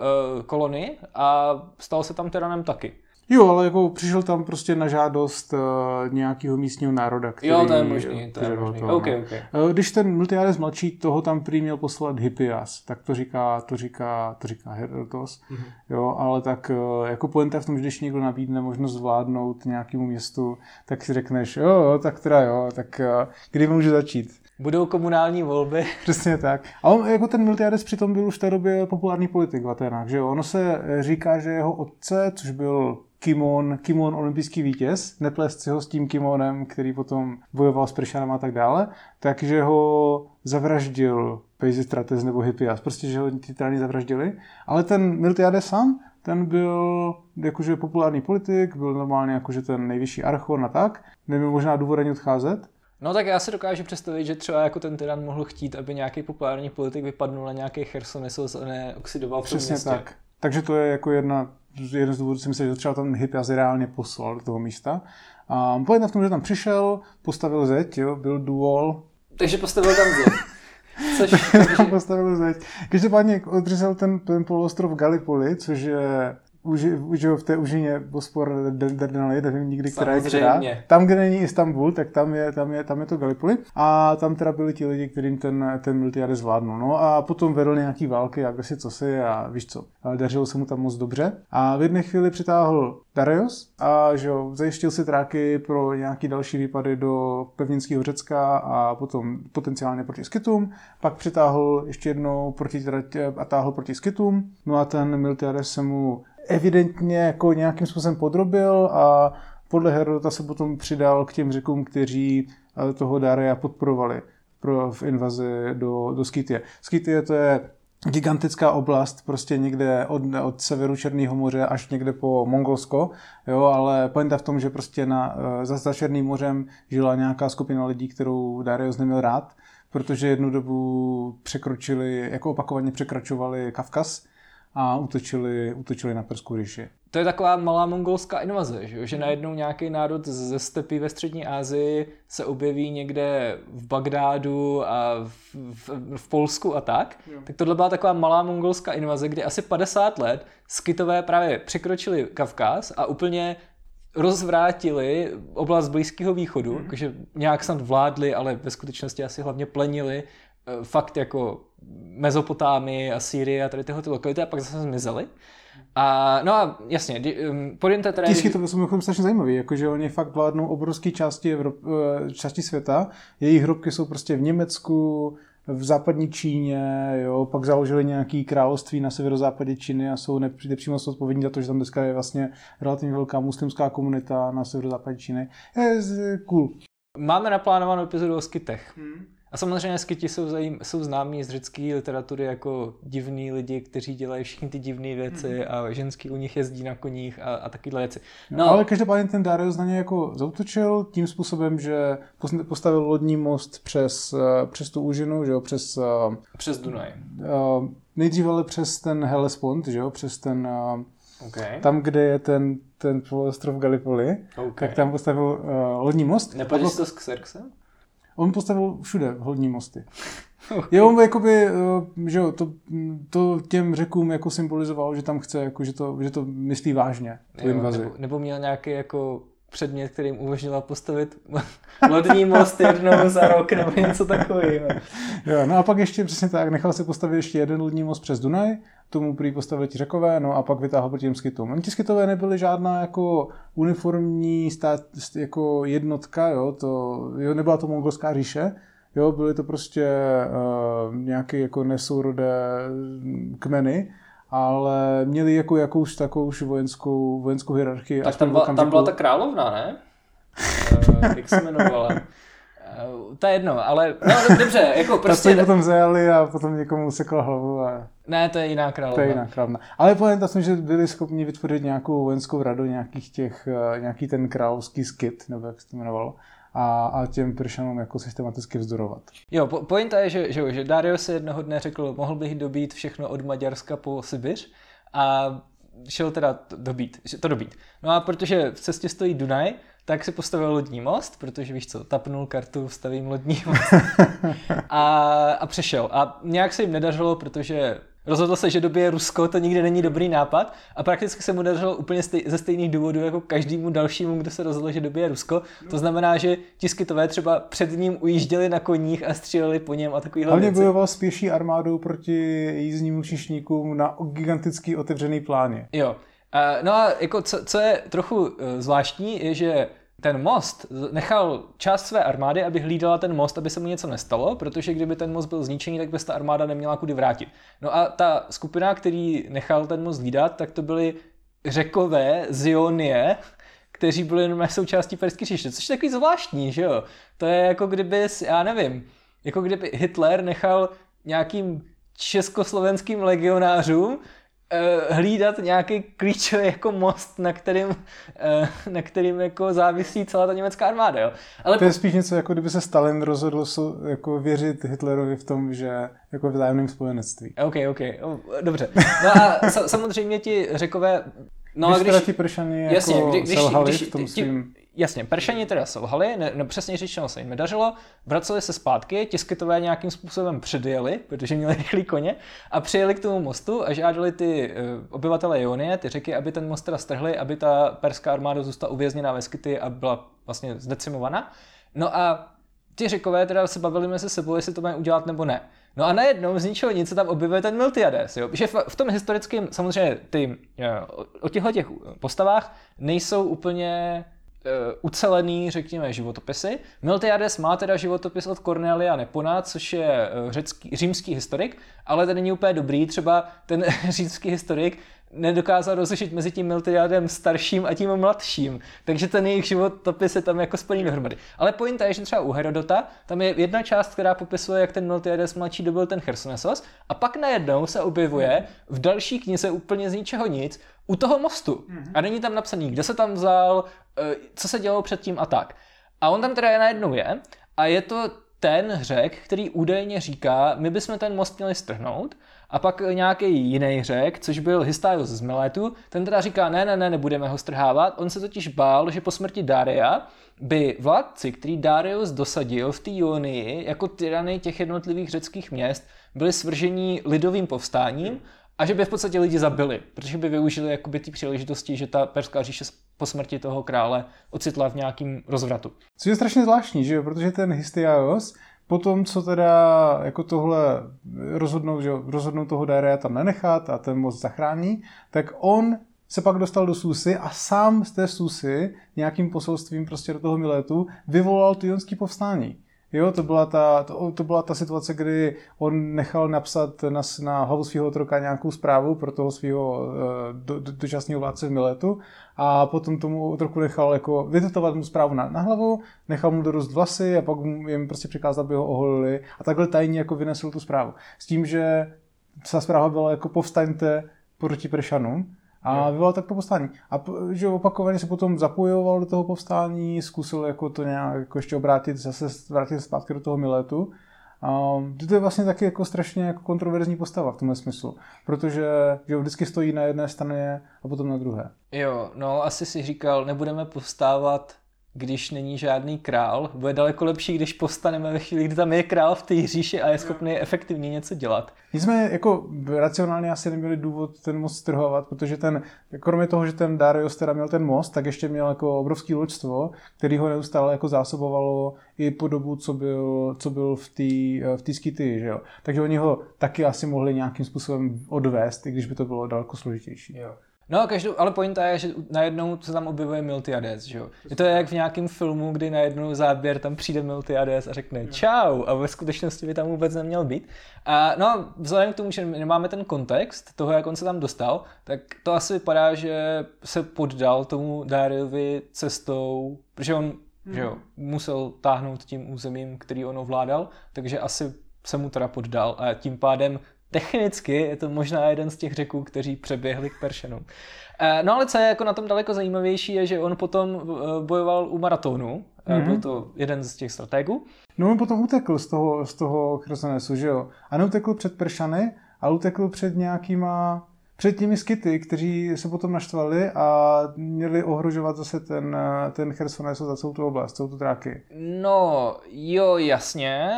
kolonii a stal se tam tyranem taky. Jo, ale jako přišel tam prostě na žádost uh, nějakého místního národa, který... Jo, to je možný, to je možný. Toho, okay, okay. Uh, když ten Miltiades mladší toho tam prý měl poslat Hippias, tak to říká, to říká, to říká Herodotos, mm-hmm. jo, ale tak uh, jako pointa v tom, že když někdo nabídne možnost zvládnout nějakému městu, tak si řekneš, jo, tak teda jo, tak uh, kdy můžu začít? Budou komunální volby. *laughs* Přesně tak. A on, jako ten Miltiades přitom byl už v té době populární politik v Atenách, že jo? Ono se říká, že jeho otce, což byl Kimon, Kimon olympijský vítěz, neplést si ho s tím Kimonem, který potom bojoval s Peršanem a tak dále, takže ho zavraždil Pejzistrates nebo Hippias, prostě, že ho ty trány zavraždili. Ale ten Miltiades sám, ten byl jakože populární politik, byl normálně jakože ten nejvyšší archon a tak, neměl možná důvod ani odcházet. No tak já si dokážu představit, že třeba jako ten tyran mohl chtít, aby nějaký populární politik vypadnul na nějaký Chersonesos a neoxidoval v tom Přesně městě. tak. Takže to je jako jedna, jeden z důvodů, si myslím, že třeba ten Hippias reálně poslal do toho místa. A pojedna v tom, že tam přišel, postavil zeď, jo, byl dual. Takže postavil tam zeď. *laughs* Což, takže... postavil zeď. Každopádně odřezal ten, ten poloostrov Gallipoli, což je uži, že v té užině Bospor Dardanely, nevím nikdy, která je která. Tam, kde není Istanbul, tak tam je, tam je, tam je to Gallipoli. A tam teda byli ti lidi, kterým ten, ten Miltiades zvládnul. No a potom vedl nějaký války a si co si a víš co. Dařilo se mu tam moc dobře. A v jedné chvíli přitáhl Darius a že jo, zajištil si tráky pro nějaký další výpady do pevninského Řecka a potom potenciálně proti Skytům. Pak přitáhl ještě jednou proti, a táhl proti Skytům. No a ten Miltiades se mu evidentně jako nějakým způsobem podrobil a podle Herodota se potom přidal k těm řekům, kteří eh, toho Daria podporovali pro, v invazi do, do Skytie. Skytie to je gigantická oblast, prostě někde od, od severu Černého moře až někde po Mongolsko, jo, ale pointa v tom, že prostě na, eh, za, za Černým mořem žila nějaká skupina lidí, kterou Darius neměl rád, protože jednu dobu překročili, jako opakovaně překračovali Kavkaz, a utočili, utočili na Perskou říši. To je taková malá mongolská invaze, že, že najednou nějaký národ ze stepy ve střední Asii se objeví někde v Bagdádu a v, v, v Polsku a tak. Jo. Tak tohle byla taková malá mongolská invaze, kdy asi 50 let skytové právě překročili Kavkaz a úplně rozvrátili oblast Blízkého východu, mm. takže nějak snad vládli, ale ve skutečnosti asi hlavně plenili Eh, fakt jako Mezopotámii a Sýrii a tady tyhle ty lokality a pak zase zmizely. A, no a jasně, um, podjemte teda... Tisky to jsou strašně zajímavé, jakože oni fakt vládnou obrovské části, Evrop, eh, části světa, jejich hrobky jsou prostě v Německu, v západní Číně, jo, pak založili nějaký království na severozápadě Číny a jsou nepřímo odpovědní za to, že tam dneska je vlastně relativně velká muslimská komunita na severozápadě Číny. Je cool. Máme naplánovanou epizodu o skytech. Hmm. A samozřejmě skyti jsou, zajím, jsou známí z řecké literatury jako divní lidi, kteří dělají všechny ty divné věci mm. a ženský u nich jezdí na koních a, a takovéhle věci. No, no, ale každopádně ten Darius na ně jako zautočil tím způsobem, že postavil lodní most přes, eh, přes tu úžinu, že jo, přes... Eh, přes Dunaj. Uh, nejdřív ale přes ten Hellespont, že jo, přes ten... Okay. Tam, kde je ten, ten poloostrov Gallipoli, okay. tak tam postavil uh, lodní most. Nepadl to s Xerxem? On postavil všude hodní mosty. Okay. Je on jakoby, eh, že jo, to, to těm řekům jako symbolizoval, že tam chce, jako, že, to, že to myslí vážně, tu jo, invazi. Nebo, nebo měl nějaký jako předmět, kterým umožnila postavit *laughs* lodní most jednou za rok nebo něco takového. Jo, no a pak ještě přesně tak, nechal se postavit ještě jeden lodní most přes Dunaj, tomu prý postavili ti řekové, no a pak vytáhl proti těm skytům. Oni ti skytové nebyly žádná jako uniformní stát, jako jednotka, jo, to, jo, nebyla to mongolská říše, jo, byly to prostě uh, nějaké jako nesourodé kmeny, ale měli jako jakouž takovou vojenskou, vojenskou hierarchii. Tak tam, byla, tam byla ta královna, ne? uh, *laughs* jak se jmenovala? Uh, to je jedno, ale no dobře, *laughs* jako prostě... Ta potom zajali a potom někomu usekla hlavu a... Ne, to je jiná královna. To je jiná královna. Ale pointa jsem, že byli schopni vytvořit nějakou vojenskou radu, nějakých těch, uh, nějaký ten královský skit, nebo jak se to jmenovalo a, a těm Peršanům jako systematicky vzdorovat. Jo, po, pointa je, že, že, že Dario se jednoho dne řekl, mohl bych dobít všechno od Maďarska po Sibiř a šel teda to dobít, to dobít. No a protože v cestě stojí Dunaj, tak si postavil lodní most, protože víš co, tapnul kartu, stavím lodní most *laughs* a, a přešel. A nějak se jim nedařilo, protože Rozhodl se, že době Rusko to nikdy není dobrý nápad a prakticky se mu dařilo úplně stej, ze stejných důvodů jako každému dalšímu, kdo se rozhodl, že době Rusko. To znamená, že tiskytové třeba před ním ujížděli na koních a stříleli po něm a takovýhle Hlavně bojoval s pěší armádou proti jízdním lučišníkům na gigantický otevřený pláně. Jo. No a jako co, co je trochu eh, zvláštní, je, že ten most nechal část své armády, aby hlídala ten most, aby se mu něco nestalo, protože kdyby ten most byl zničený, tak by se ta armáda neměla kudy vrátit. No a ta skupina, který nechal ten most hlídat, tak to byly řekové z Ionie, kteří byli jenom součástí Perské říše, což je takový zvláštní, že jo? To je jako kdyby, já nevím, jako kdyby Hitler nechal nějakým československým legionářům hlídat nějaký klíčový jako most, na kterým, uh, na kterým jako závisí celá ta německá armáda. Jo. Ale to je spíš něco, jako kdyby se Stalin rozhodl jako věřit Hitlerovi v tom, že jako v vzájemném spojenectví. OK, OK, dobře. No a samozřejmě ti řekové No když a když... pršany jako jasně, když, když, když, v tom svým... jasně, Peršani teda selhali, ne, ne, přesně řečeno se jim nedařilo, vraceli se zpátky, tiskytové nějakým způsobem předjeli, protože měli *laughs* rychlý koně, a přijeli k tomu mostu a žádali ty uh, obyvatele Ionie, ty řeky, aby ten most teda strhli, aby ta perská armáda zůstala uvězněná ve Skyty a byla vlastně zdecimovaná. No a ti řekové teda se bavili mezi sebou, jestli to mají udělat nebo ne. No a najednou z ničeho nic se tam objevuje ten Miltiades, jo? Že v, v tom historickém, samozřejmě ty, o těchto těch postavách nejsou úplně ucelený, řekněme, životopisy. Miltiades má teda životopis od Cornelia Nepona, což je uh, řecký, římský historik, ale ten není úplně dobrý. Třeba ten *laughs* římský historik nedokázal rozlišit mezi tím Miltiadem starším a tím mladším. Takže ten jejich životopis je tam jako spojený dohromady. Ale pointa je, že třeba u Herodota tam je jedna část, která popisuje, jak ten Miltiades mladší dobil ten Chersonesos a pak najednou se objevuje v další knize úplně z ničeho nic u toho mostu. Mhm. A není tam napsaný, kde se tam vzal, eh, co se dělo předtím a tak. A on tam teda je najednou je a je to ten řek, který údajně říká, my bychom ten most měli strhnout, a pak nějaký jiný řek, což byl Hystaios z Miletu, ten teda říká, ne, ne, ne, nebudeme ho strhávat. On se totiž bál, že po smrti Daria by vládci, který Darius dosadil v té Ionii jako tyrany těch jednotlivých řeckých měst, byli svržení lidovým povstáním a že by v podstatě lidi zabili, protože by využili jakoby ty příležitosti, že ta perská říše po smrti toho krále ocitla v nějakým rozvratu. Což je strašně zvláštní, že jo? protože ten Hystaios Potom, co teda jako tohle rozhodnou, že rozhodnou toho Daria tam nenechat a ten most zachrání, tak on se pak dostal do Susy a sám z té Susy nějakým poselstvím prostě do toho Miletu vyvolal tyjonský povstání. Jo, to byla ta, to, to byla ta situace, kdy on nechal napsat na, na hlavu svého otroka nějakou zprávu pro toho svého uh, do, do, dočasného vládce v Miletu a potom tomu otroku nechal jako vytetovat mu zprávu na, na hlavu, nechal mu dorost vlasy a pak jim prostě přikázal, aby ho oholili a takhle tajně jako vynesl tu zprávu. S tím, že ta zpráva byla jako povstaňte proti Pršanům, a vyvolal tak to povstání. A že opakovaně se potom zapojoval do toho povstání, zkusil jako to nějak jako ještě obrátit, zase vrátit zpátky do toho Miletu. Um, to je vlastně taky jako strašně jako kontroverzní postava v tomhle smyslu, protože že vždycky stojí na jedné straně a potom na druhé. Jo, no asi si říkal, nebudeme postávat když není žádný král. Bude daleko lepší, když postaneme ve chvíli, kdy tam je král v té říši a je schopný efektivně něco dělat. jsme jako racionálně asi neměli důvod ten most strhovat, protože ten, kromě toho, že ten Darius teda měl ten most, tak ještě měl jako obrovský loďstvo, který ho neustále jako zásobovalo i po dobu, co byl, co byl v té v tý skity, že jo. Takže oni ho taky asi mohli nějakým způsobem odvést, i když by to bylo daleko složitější. Jo. No, každou, ale pointa je, že najednou se tam objevuje Miltiades, že jo. Je to jak v nějakém filmu, kdy najednou záběr tam přijde Miltiades a řekne čau a ve skutečnosti by tam vůbec neměl být. A no, vzhledem k tomu, že nemáme ten kontext toho, jak on se tam dostal, tak to asi vypadá, že se poddal tomu Dariovi cestou, protože on hmm. že jo, musel táhnout tím územím, který on ovládal, takže asi se mu teda poddal a tím pádem technicky je to možná jeden z těch řeků, kteří přeběhli k Peršenům. Eh, no ale co je jako na tom daleko zajímavější, je, že on potom eh, bojoval u maratonu. Mm-hmm. Byl to jeden z těch strategů. No on potom utekl z toho, z toho Chrysonesu, že jo? A neutekl před Peršany, ale utekl před nějakýma před těmi skity, kteří se potom naštvali a měli ohrožovat zase ten, ten Chersones za celou tu oblast, celou tu tráky. No, jo, jasně.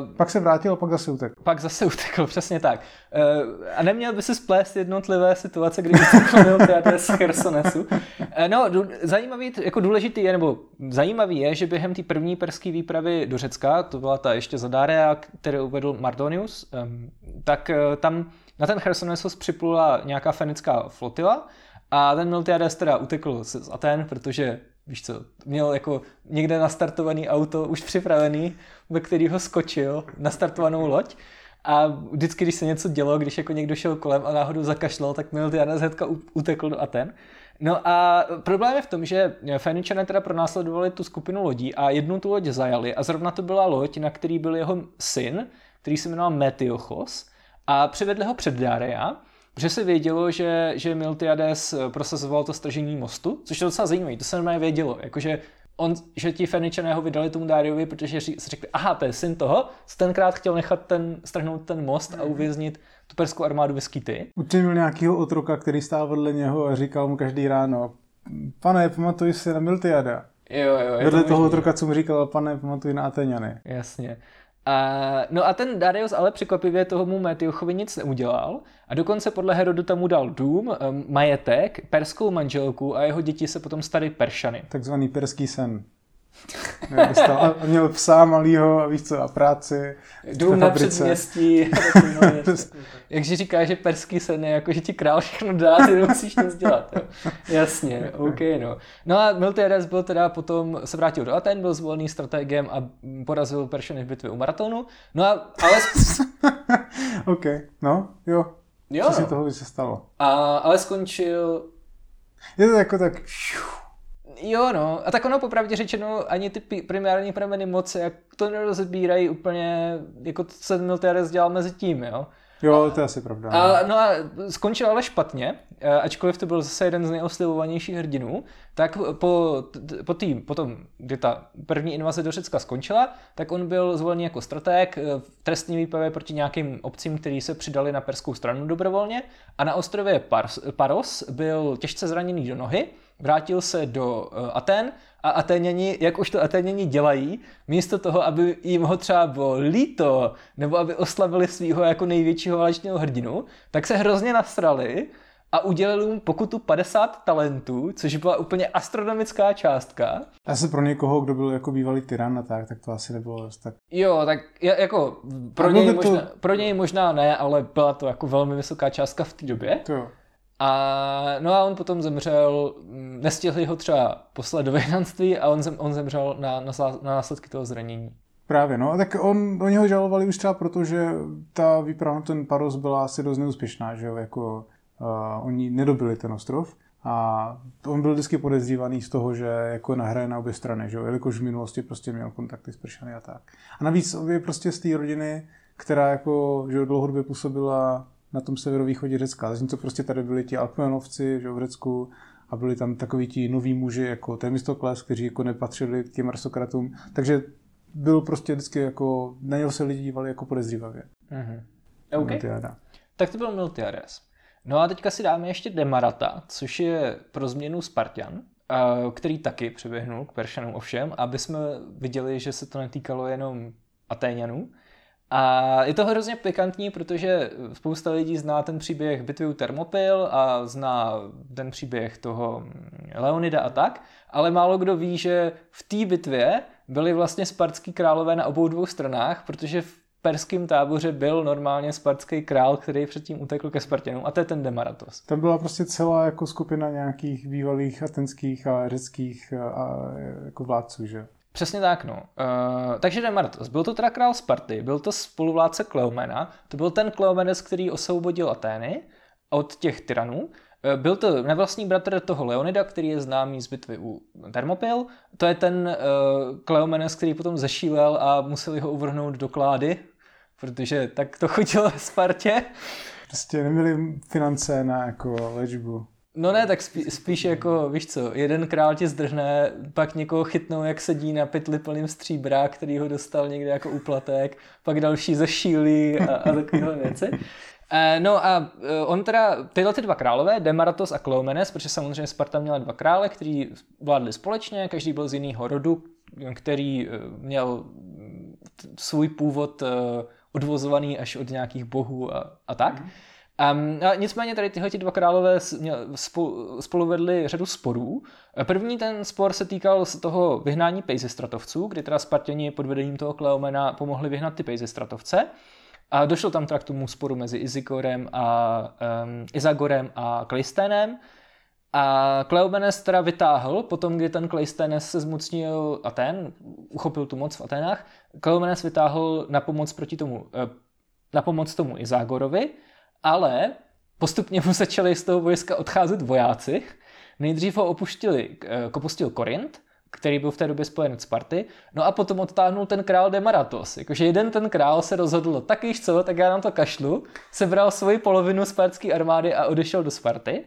Uh, pak se vrátil a pak zase utekl. Pak zase utekl, *laughs* přesně tak. Uh, a neměl by se splést jednotlivé situace, kdy utekl z Chersonesu. Uh, no, zajímavý, jako důležitý je, nebo zajímavý je, že během té první perské výpravy do Řecka, to byla ta ještě za Dárea, kterou uvedl Mardonius, um, tak uh, tam na ten Chersonesos připlula nějaká fenická flotila a ten Miltiades teda utekl z Aten, protože víš co, měl jako někde nastartovaný auto už připravený, ve který ho skočil, nastartovanou loď a vždycky, když se něco dělo, když jako někdo šel kolem a náhodou zakašlal, tak Miltiades hnedka utekl do Aten. No a problém je v tom, že Feničané teda pronásledovali tu skupinu lodí a jednu tu loď zajali a zrovna to byla loď, na který byl jeho syn, který se jmenoval Metiochos a přivedli ho před Daria, protože se vědělo, že, že Miltiades prosazoval to stržení mostu, což je docela zajímavé, to se normálně vědělo, jakože on, že ti Feničané ho vydali tomu Dariovi, protože si řekli, aha, to je syn toho, co tenkrát chtěl nechat ten, strhnout ten most a mhm. uvěznit tu perskou armádu ve Skýty. Měl nějakého otroka, který stál vedle něho a říkal mu každý ráno, pane, pamatuj si na Miltiada. Jo, jo. Vedle to toho otroka, co mu říkal, pane, pamatuj na Ateňany. Jasně. A, no a ten Darius ale překvapivě tomu Metiochovi nic neudělal a dokonce podle Herodota mu dal dům, majetek, perskou manželku a jeho děti se potom staly Peršany. Takzvaný perský sen. Dostal, a měl psa malýho a víš co, a práci. Dům na předměstí. *laughs* Jakže říká, že perský sen je jako, že ti král všechno dá, ty nemusíš nic dělat. Jo. Jasně, OK, no. No a Miltiades byl teda potom, se vrátil do Aten, byl zvolený strategem a porazil Peršany v bitvě u maratonu. No a, ale... *laughs* OK, no, jo. Jo. Co si toho by se stalo? A, ale skončil... Je to jako tak... Jo, no. A tak ono popravdě řečeno, ani ty primární prameny moci, jak to nerozbírají úplně, jako to se Miltiades dělal mezi tím, jo. Jo, to je asi pravda. A, no a skončil ale špatně, ačkoliv to byl zase jeden z nejoslavovanějších hrdinů, tak po, po tým, potom, kdy ta první invaze do Řecka skončila, tak on byl zvolený jako strateg v trestní výpravě proti nějakým obcím, který se přidali na perskou stranu dobrovolně a na ostrově Paros byl těžce zraněný do nohy, vrátil se do Aten a Atéňani, jak už to Atéňani dělají, místo toho, aby jim ho třeba bylo líto, nebo aby oslavili svého jako největšího válečného hrdinu, tak se hrozně nasrali a udělali mu pokutu 50 talentů, což byla úplně astronomická částka. Asi pro někoho, kdo byl jako bývalý tyran a tak, tak to asi nebylo tak. Jo, tak jako pro něj, možná, to... pro něj možná ne, ale byla to jako velmi vysoká částka v té době. To. A, no a on potom zemřel, mm, nestihli ho třeba poslat do vyhnanství a on, zem, on zemřel na, na, na následky toho zranění. Právě, no. Tak on, oni ho žalovali už třeba proto, že ta výprava ten Paros byla asi dost neúspěšná, že jo, jako uh, oni nedobili ten ostrov. A on byl vždycky podezřívaný z toho, že jako nahraje na obě strany, že jo, jelikož v minulosti prostě měl kontakty s Peršany a tak. A navíc je prostě z té rodiny, která jako, že dlouhodobě působila na tom severovýchodě Řecka. Zatímco prostě tady byli ti Alkmenovci že v Řecku a byli tam takoví ti noví muži jako Temistokles, kteří jako nepatřili k těm aristokratům. Takže byl prostě vždycky jako, na něho se lidi dívali jako podezřívavě. Mm-hmm. Okay. Tak to byl Miltiades. No a teďka si dáme ještě Demarata, což je pro změnu Spartan, který taky přeběhnul k Peršanům ovšem, aby jsme viděli, že se to netýkalo jenom Atéňanů, a je to hrozně pikantní, protože spousta lidí zná ten příběh bitvy u Thermopyl a zná ten příběh toho Leonida a tak, ale málo kdo ví, že v té bitvě byli vlastně spartský králové na obou dvou stranách, protože v perském táboře byl normálně spartský král, který předtím utekl ke Spartanům a to je ten Demaratos. To byla prostě celá jako skupina nějakých bývalých atenských a řeckých a jako vládců, že? Přesně tak, no. Uh, takže Demartos. Byl to teda král Sparty, byl to spoluvládce Kleomena, to byl ten Kleomenes, který osvobodil Atény od těch tyranů. Eh, byl to nevlastní bratr toho Leonida, který je známý z bitvy u Thermopyl. To je ten uh, Kleomenes, který potom zešílel a museli ho uvrhnout do klády, protože tak to chodilo ve Spartě. Prostě neměli finance na jako léčbu. No ne, tak spí, spíš jako, víš co, jeden král tě zdrhne, pak někoho chytnou, jak sedí na pytli plným stříbra, který ho dostal někde jako úplatek, pak další zašílí a, a takovéhle věci. E, no a e, on teda, tyhle ty dva králové, Demaratos a Kleomenes, protože samozřejmě Sparta měla dva krále, kteří vládli společně, každý byl z jiného rodu, který e, měl svůj původ odvozovaný až od nějakých bohů a, a tak. Mm. Um, a nicméně tady tyhle dva králové spolu, spolu vedli řadu sporů. První ten spor se týkal z toho vyhnání pejzestratovců, kdy teda Spartěni pod vedením toho Kleomena pomohli vyhnat ty pejzestratovce. A došlo tam teda k tomu sporu mezi Izikorem a um, Izagorem a Klisténem. A Kleomenes teda vytáhl, potom kdy ten Kleistenes se zmocnil Aten, uchopil tu moc v Atenách, Kleomenes vytáhl na pomoc proti tomu, eh, na pomoc tomu Izagorovi, ale postupně mu začali z toho vojska odcházet vojáci. Nejdřív ho opuštili, eh, opustil Korint, který byl v té době spojen s Sparty, no a potom odtáhnul ten král Demaratos. Jakože jeden ten král se rozhodl, tak již co, tak já na to kašlu, sebral svoji polovinu spartské armády a odešel do Sparty.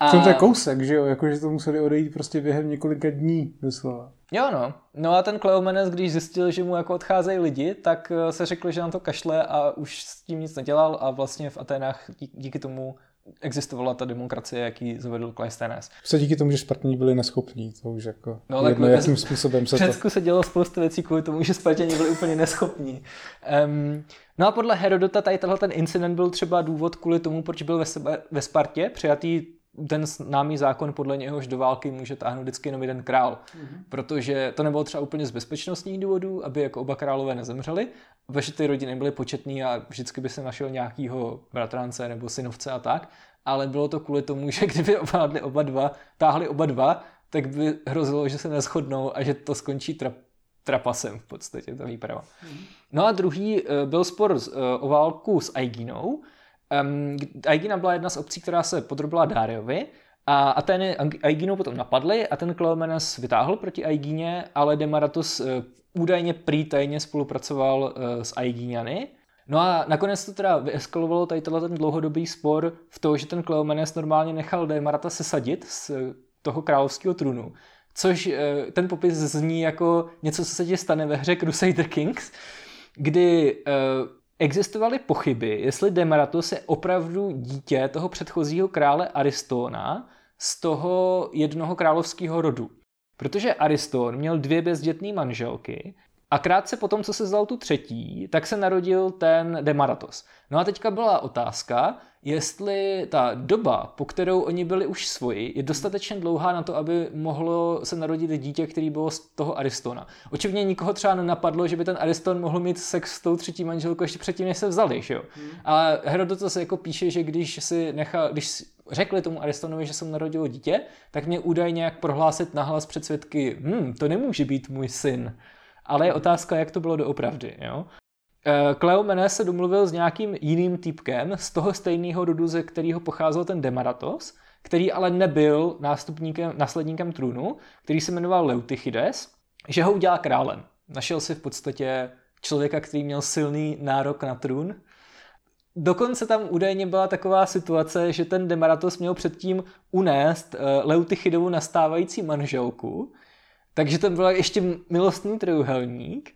A... To je kousek, že jo? Jakože to museli odejít prostě během několika dní doslova. Jo no. No a ten Kleomenes, když zjistil, že mu jako odcházejí lidi, tak eh, se řekl, že na to kašle a už s tím nic nedělal a vlastně v Aténách díky tomu existovala ta demokracie, jaký zavedl Kleisthenes. Co díky tomu, že Spartani byli neschopní, to už jako no, jedno, tak, jakým způsobem se *laughs* v Řecku to... se dělo spoustu věcí kvůli tomu, že Spartani byli úplně neschopní. Um, no a podle Herodota tady tenhle ten incident byl třeba důvod kvůli tomu, proč byl ve, sebe, ve Spartě přijatý ten známý zákon, podle něhož do války může táhnout vždycky jenom jeden král. Mm-hmm. Protože to nebylo třeba úplně z bezpečnostních důvodů, aby jako oba králové nezemřeli, protože ty rodiny byly početný a vždycky by se našel nějakýho bratrance nebo synovce a tak, ale bylo to kvůli tomu, *laughs* že kdyby ovládli oba dva, táhli oba dva, tak by hrozilo, že se neschodnou a že to skončí trap, trapasem v podstatě, ta výprava. Mm-hmm. No a druhý eh, byl spor eh, o válku s Aiginou, Um, Aigina byla jedna z obcí, která se podrobila Dáriovi a Atény Aiginu potom napadly a ten Kleomenes vytáhl proti Aigině, ale Demaratus uh, údajně prý tajně spolupracoval uh, s Aiginiany. No a nakonec to teda vyeskalovalo tady tenhle ten dlouhodobý spor v to, že ten Kleomenes normálně nechal Demarata sesadit z toho královského trůnu. Což uh, ten popis zní jako něco, co se ti stane ve hře Crusader Kings, kdy existovaly pochyby, jestli Demaratus je opravdu dítě toho předchozího krále Aristona z toho jednoho královského rodu. Protože Ariston měl dvě bezdětné manželky a krátce potom, co se zdal tu třetí, tak se narodil ten Demaratos. No a teďka byla otázka, jestli ta doba, po kterou oni byli už svoji, je dostatečně dlouhá na to, aby mohlo se narodit dítě, který bylo z toho Aristona. Očividně nikoho třeba nenapadlo, že by ten Ariston mohl mít sex s tou třetí manželkou ještě předtím, než se vzali, že jo? Hmm. A Herodotos jako píše, že když si nechal, když řekli tomu Aristonovi, že se mu narodilo dítě, tak mě údajně jak prohlásit nahlas před svědky, hm, to nemůže být můj syn. Ale je otázka, jak to bylo doopravdy, jo? Eh, Kleomenes se domluvil s nějakým jiným typkem z toho stejného rodu, ze kterého pocházel ten Demaratos, který ale nebyl nástupníkem, následníkem trůnu, který se jmenoval Leutychides, že ho udělá králem. Našel si v podstatě člověka, který měl silný nárok na trůn. Dokonce tam údajně byla taková situace, že ten Demaratos měl předtím unést eh, Leutychidovu nastávající manželku, takže to byl ještě milostný trojuhelník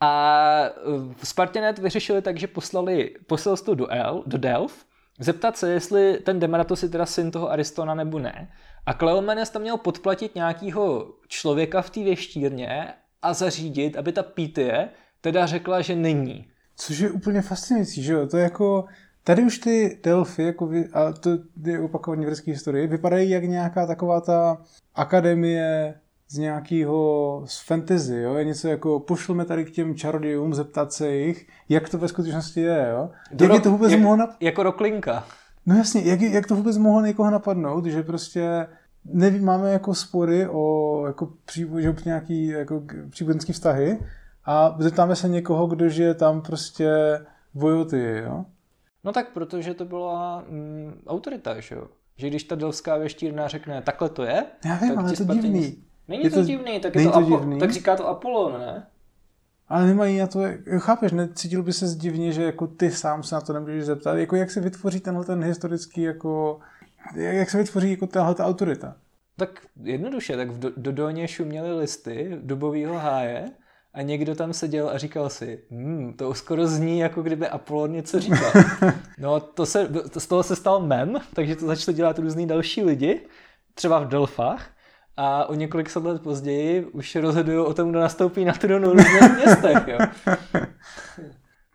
a eh, Spartanet vyřešili tak, že poslali poselstvo do, El, do Delf, zeptat se, jestli ten Demaratos je teda syn toho Aristona nebo ne. A Kleomenes tam měl podplatit nějakého člověka v té věštírně a zařídit, aby ta Pítie teda řekla, že není. Což je úplně fascinující, že jo? To je jako... Tady už ty Delfy, jako vy, a to je opakovaně v historii, vypadají jak nějaká taková ta akademie z nějakého z fantasy, jo? je něco jako pošleme tady k těm čarodějům, zeptat se jich, jak to ve skutečnosti je, jo? Do jak ro- je to vůbec jak, mohlo nap- Jako roklinka. No jasně, jak, jak to vůbec mohlo někoho napadnout, že prostě nevím, máme jako spory o jako že nějaký jako příbuzenský vztahy a zeptáme se někoho, kdo žije tam prostě vojoty, jo? No tak protože to byla mm, autorita, že jo? Že když ta delská věštírna řekne, takhle to je, Já vím, tak ale to divný. Není je to, to divný, tak, je to, to Apo- divný? tak říká to Apollon, ne? Ale nemají na to, chápeš, necítil by se divně, že jako ty sám se na to nemůžeš zeptat, jako jak se vytvoří tenhle ten historický, jako, jak se vytvoří jako tahle ta autorita? Tak jednoduše, tak v do, do Doně šuměly listy dobového háje a někdo tam seděl a říkal si, hmm, to skoro zní, jako kdyby Apollon něco říkal. *laughs* No to se, to, z toho se stal mem, takže to začali dělat různý další lidi, třeba v Delfách, a o několik set let později už rozhodují o tom, kdo nastoupí na tronu v různých *laughs* městech. Jo.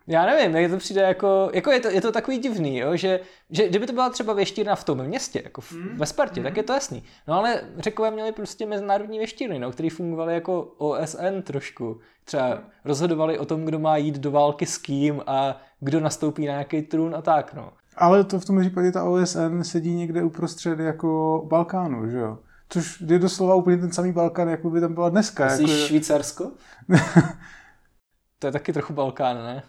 Já nevím, jak to přijde jako, jako je, to, je to takový divný, jo, že, že kdyby to byla třeba věštírna v tom městě, jako v, mm. ve Spartě, mm. tak je to jasný. No ale řekové měli prostě mezinárodní věštírny, no, které fungovaly jako OSN trošku. Třeba mm. rozhodovali o tom, kdo má jít do války s kým a kdo nastoupí na nějaký trůn a tak, no. Ale to v tom případě ta OSN sedí někde uprostřed jako Balkánu, že jo? Což je doslova úplně ten samý Balkán, jako by tam byla dneska. Jsi jako... Švýcarsko? *laughs* to je taky trochu Balkán, ne?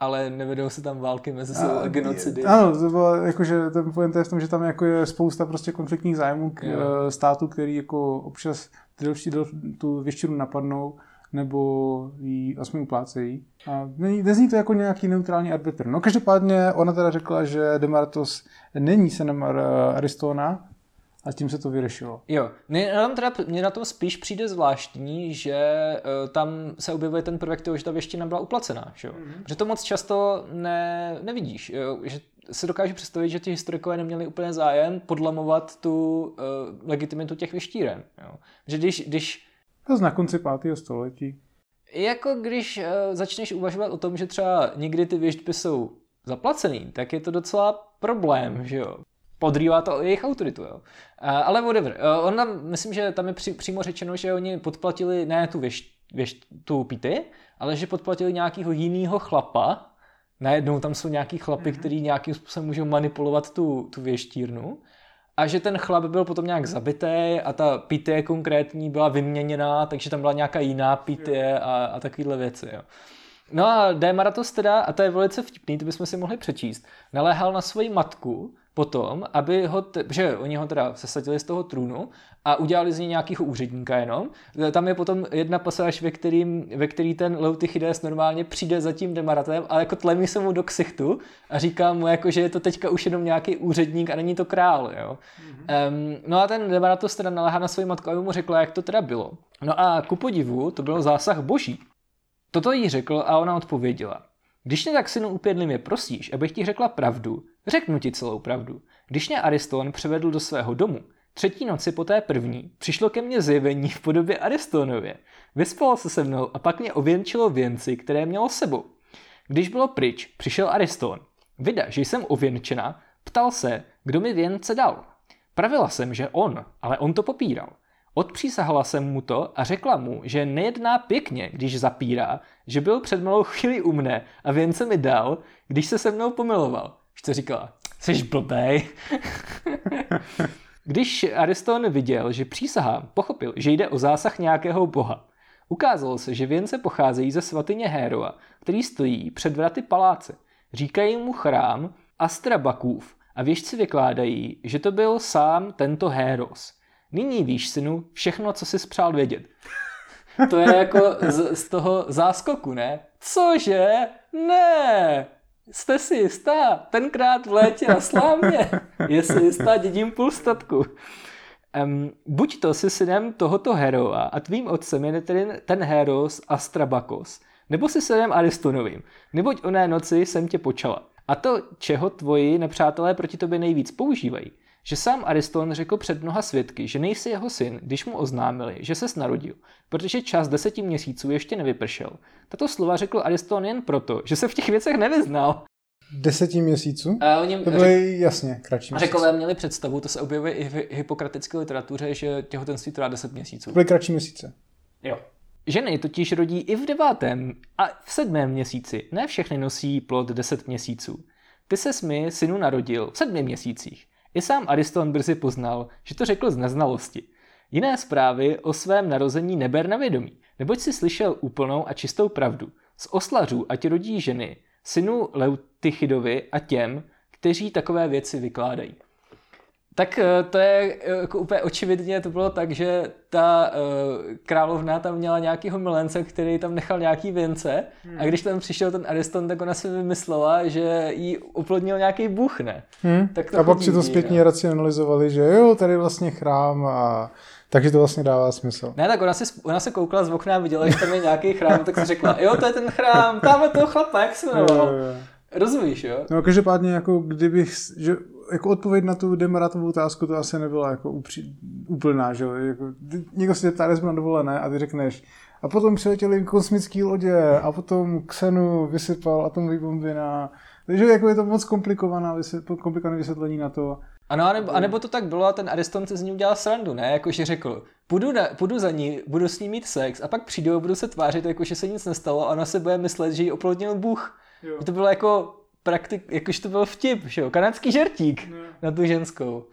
ale nevedou se tam války mezi sebou a genocidy. Ano, to bylo jakože ten point je v tom, že tam jako je spousta prostě konfliktních zájmů k, eh, států, který jako občas delší tu většinu napadnou nebo ji aspoň uplácejí. A nezní to jako nějaký neutrální arbitr. No každopádně ona teda řekla, že Demaratos není synem Aristona, a tím se to vyřešilo. Jo, mě na, tom teda, mě na tom spíš přijde zvláštní, že uh, tam se objevuje ten prvek toho, že ta věština byla uplacená, že jo? Mm-hmm. Protože to moc často ne, nevidíš, jo? že se dokážu představit, že ti historikové neměli úplně zájem podlamovat tu uh, legitimitu těch vyštíren. Jo. Že když, když to na konci 5. století. Jako když uh, začneš uvažovat o tom, že třeba někdy ty věžby jsou zaplacený, tak je to docela problém, že jo. Podrývá to jejich autoritu, jo. Uh, ale whatever. Uh, on tam, myslím, že tam je při, přímo řečeno, že oni podplatili ne tu věž, věž, tu pity, ale že podplatili nějakého jiného chlapa, najednou tam jsou nějaký chlapy, mm-hmm. který nějakým způsobem můžou manipulovat tu, tu věštírnu a že ten chlap byl potom nějak zabitý a ta pitě konkrétní byla vyměněná, takže tam byla nějaká jiná pitě a, a takovéhle věci. Jo. No a Demaratos teda, a to je velice vtipný, to bychom si mohli přečíst, naléhal na svoji matku, potom, aby ho, te, že oni ho teda sesadili z toho trůnu a udělali z něj nějakého úředníka jenom. Tam je potom jedna pasáž, ve, kterým, ve který ten Leutychides normálně přijde za tím Demaratem a jako tlemí se mu do ksichtu a říká mu, jako, že je to teďka už jenom nějaký úředník a není to král. Jo? Mm-hmm. Um, no a ten Demaratos teda naléhá na svoji matku, aby mu řekla, jak to teda bylo. No a ku podivu, to byl zásah boží. Toto jí řekl a ona odpověděla. Když mě tak synu upědlivě prosíš, abych ti řekla pravdu, řeknu ti celou pravdu. Když mě Ariston převedl do svého domu, třetí noci po té první, přišlo ke mně zjevení v podobě Aristonově. Vyspalo se se mnou a pak mě ověnčilo věnci, které mělo sebou. Když bylo pryč, přišel Ariston. Vida, že jsem ověnčena, ptal se, kdo mi věnce dal. Pravila jsem, že on, ale on to popíral. Odpřísahala jsem mu to a řekla mu, že nejedná pěkně, když zapírá, že byl před malou chvíli u mne a věnce mi dal, když se se mnou pomiloval. Ještě říkala, jsi blbej. *laughs* když Ariston viděl, že přísahá, pochopil, že jde o zásah nějakého boha. Ukázalo se, že věnce pocházejí ze svatyně Héroa, který stojí před vraty paláce. Říkají mu chrám Astrabakův a věžci vykládají, že to byl sám tento Héros – Nyní víš, synu, všechno, co jsi spřál vědět. To je jako z, z toho záskoku, ne? Cože? Ne! Jste si jistá? Tenkrát v létě na slámě. *laughs* Je si jistá dědím půl statku. Um, buď to si synem tohoto heroa a tvým otcem je tedy ten heros Astrabakos, nebo si synem Aristonovým, neboť oné noci jsem tě počala. A to, čeho tvoji nepřátelé proti tobě nejvíc používají, že sám Ariston řekl před mnoha svědky, že nejsi jeho syn, když mu oznámili, že se narodil, protože čas deseti měsíců ještě nevypršel. Tato slova řekl Ariston jen proto, že se v těch věcech nevyznal. Deseti měsíců? A oni, to byly jasně kratší měsíc. Řekové měli představu, to se objevuje i v hypokratické literatuře, že těhotenství trvá deset měsíců. To byly kratší měsíce. Jo. Ženy totiž rodí i v devátém a v sedmém měsíci. Ne všechny nosí plod deset měsíců. Ty se mi synu narodil v sedmi měsících. I sám Ariston brzy poznal, že to řekl z neznalosti. Jiné zprávy o svém narození neber na vědomí, neboť si slyšel úplnou a čistou pravdu. Z oslařů ať rodí ženy, synu Leutychidovi a těm, kteří takové věci vykládají. Tak eh, to je eh, jako úplně očividně, to bylo tak, že ta uh, královna tam měla nějakýho milence, který tam nechal nějaký věnce hmm. a když tam přišel ten Ariston, tak ona si vymyslela, že jí oplodnil nějaký bůh, ne? Hmm. Tak to a pak si to zpětně no. racionalizovali, že jo, tady vlastně chrám a takže to vlastně dává smysl. Ne, tak ona, si, ona se koukla z okna a viděla, že tam je nějaký chrám, tak si řekla, jo, to je ten chrám, tamhle toho chlapa, jak se jmenoval. Rozumíš, jo? No, každopádně, jako kdybych, že jako odpověď na tu Demaratovou otázku to asi nebyla jako upří, úplná, že jo? Jako, někdo se zeptá, jsme na dovolené a ty řekneš, a potom přiletěli kosmické lodě a potom Xenu vysypal atomový bomby na... Takže jako je to moc komplikovaná, komplikované vysvětlení na to. Ano, anebo, anebo to tak bylo a ten Ariston se z ní udělal srandu, ne? Jakože řekl, půjdu, na, půjdu za ní, budu s ní mít sex a pak přijdu a budu se tvářit, jako že se nic nestalo a ona se bude myslet, že ji oplodnil Bůh. Jo. To bylo jako praktik, jakož to byl vtip, že jo, kanadský žertík no. na tu ženskou.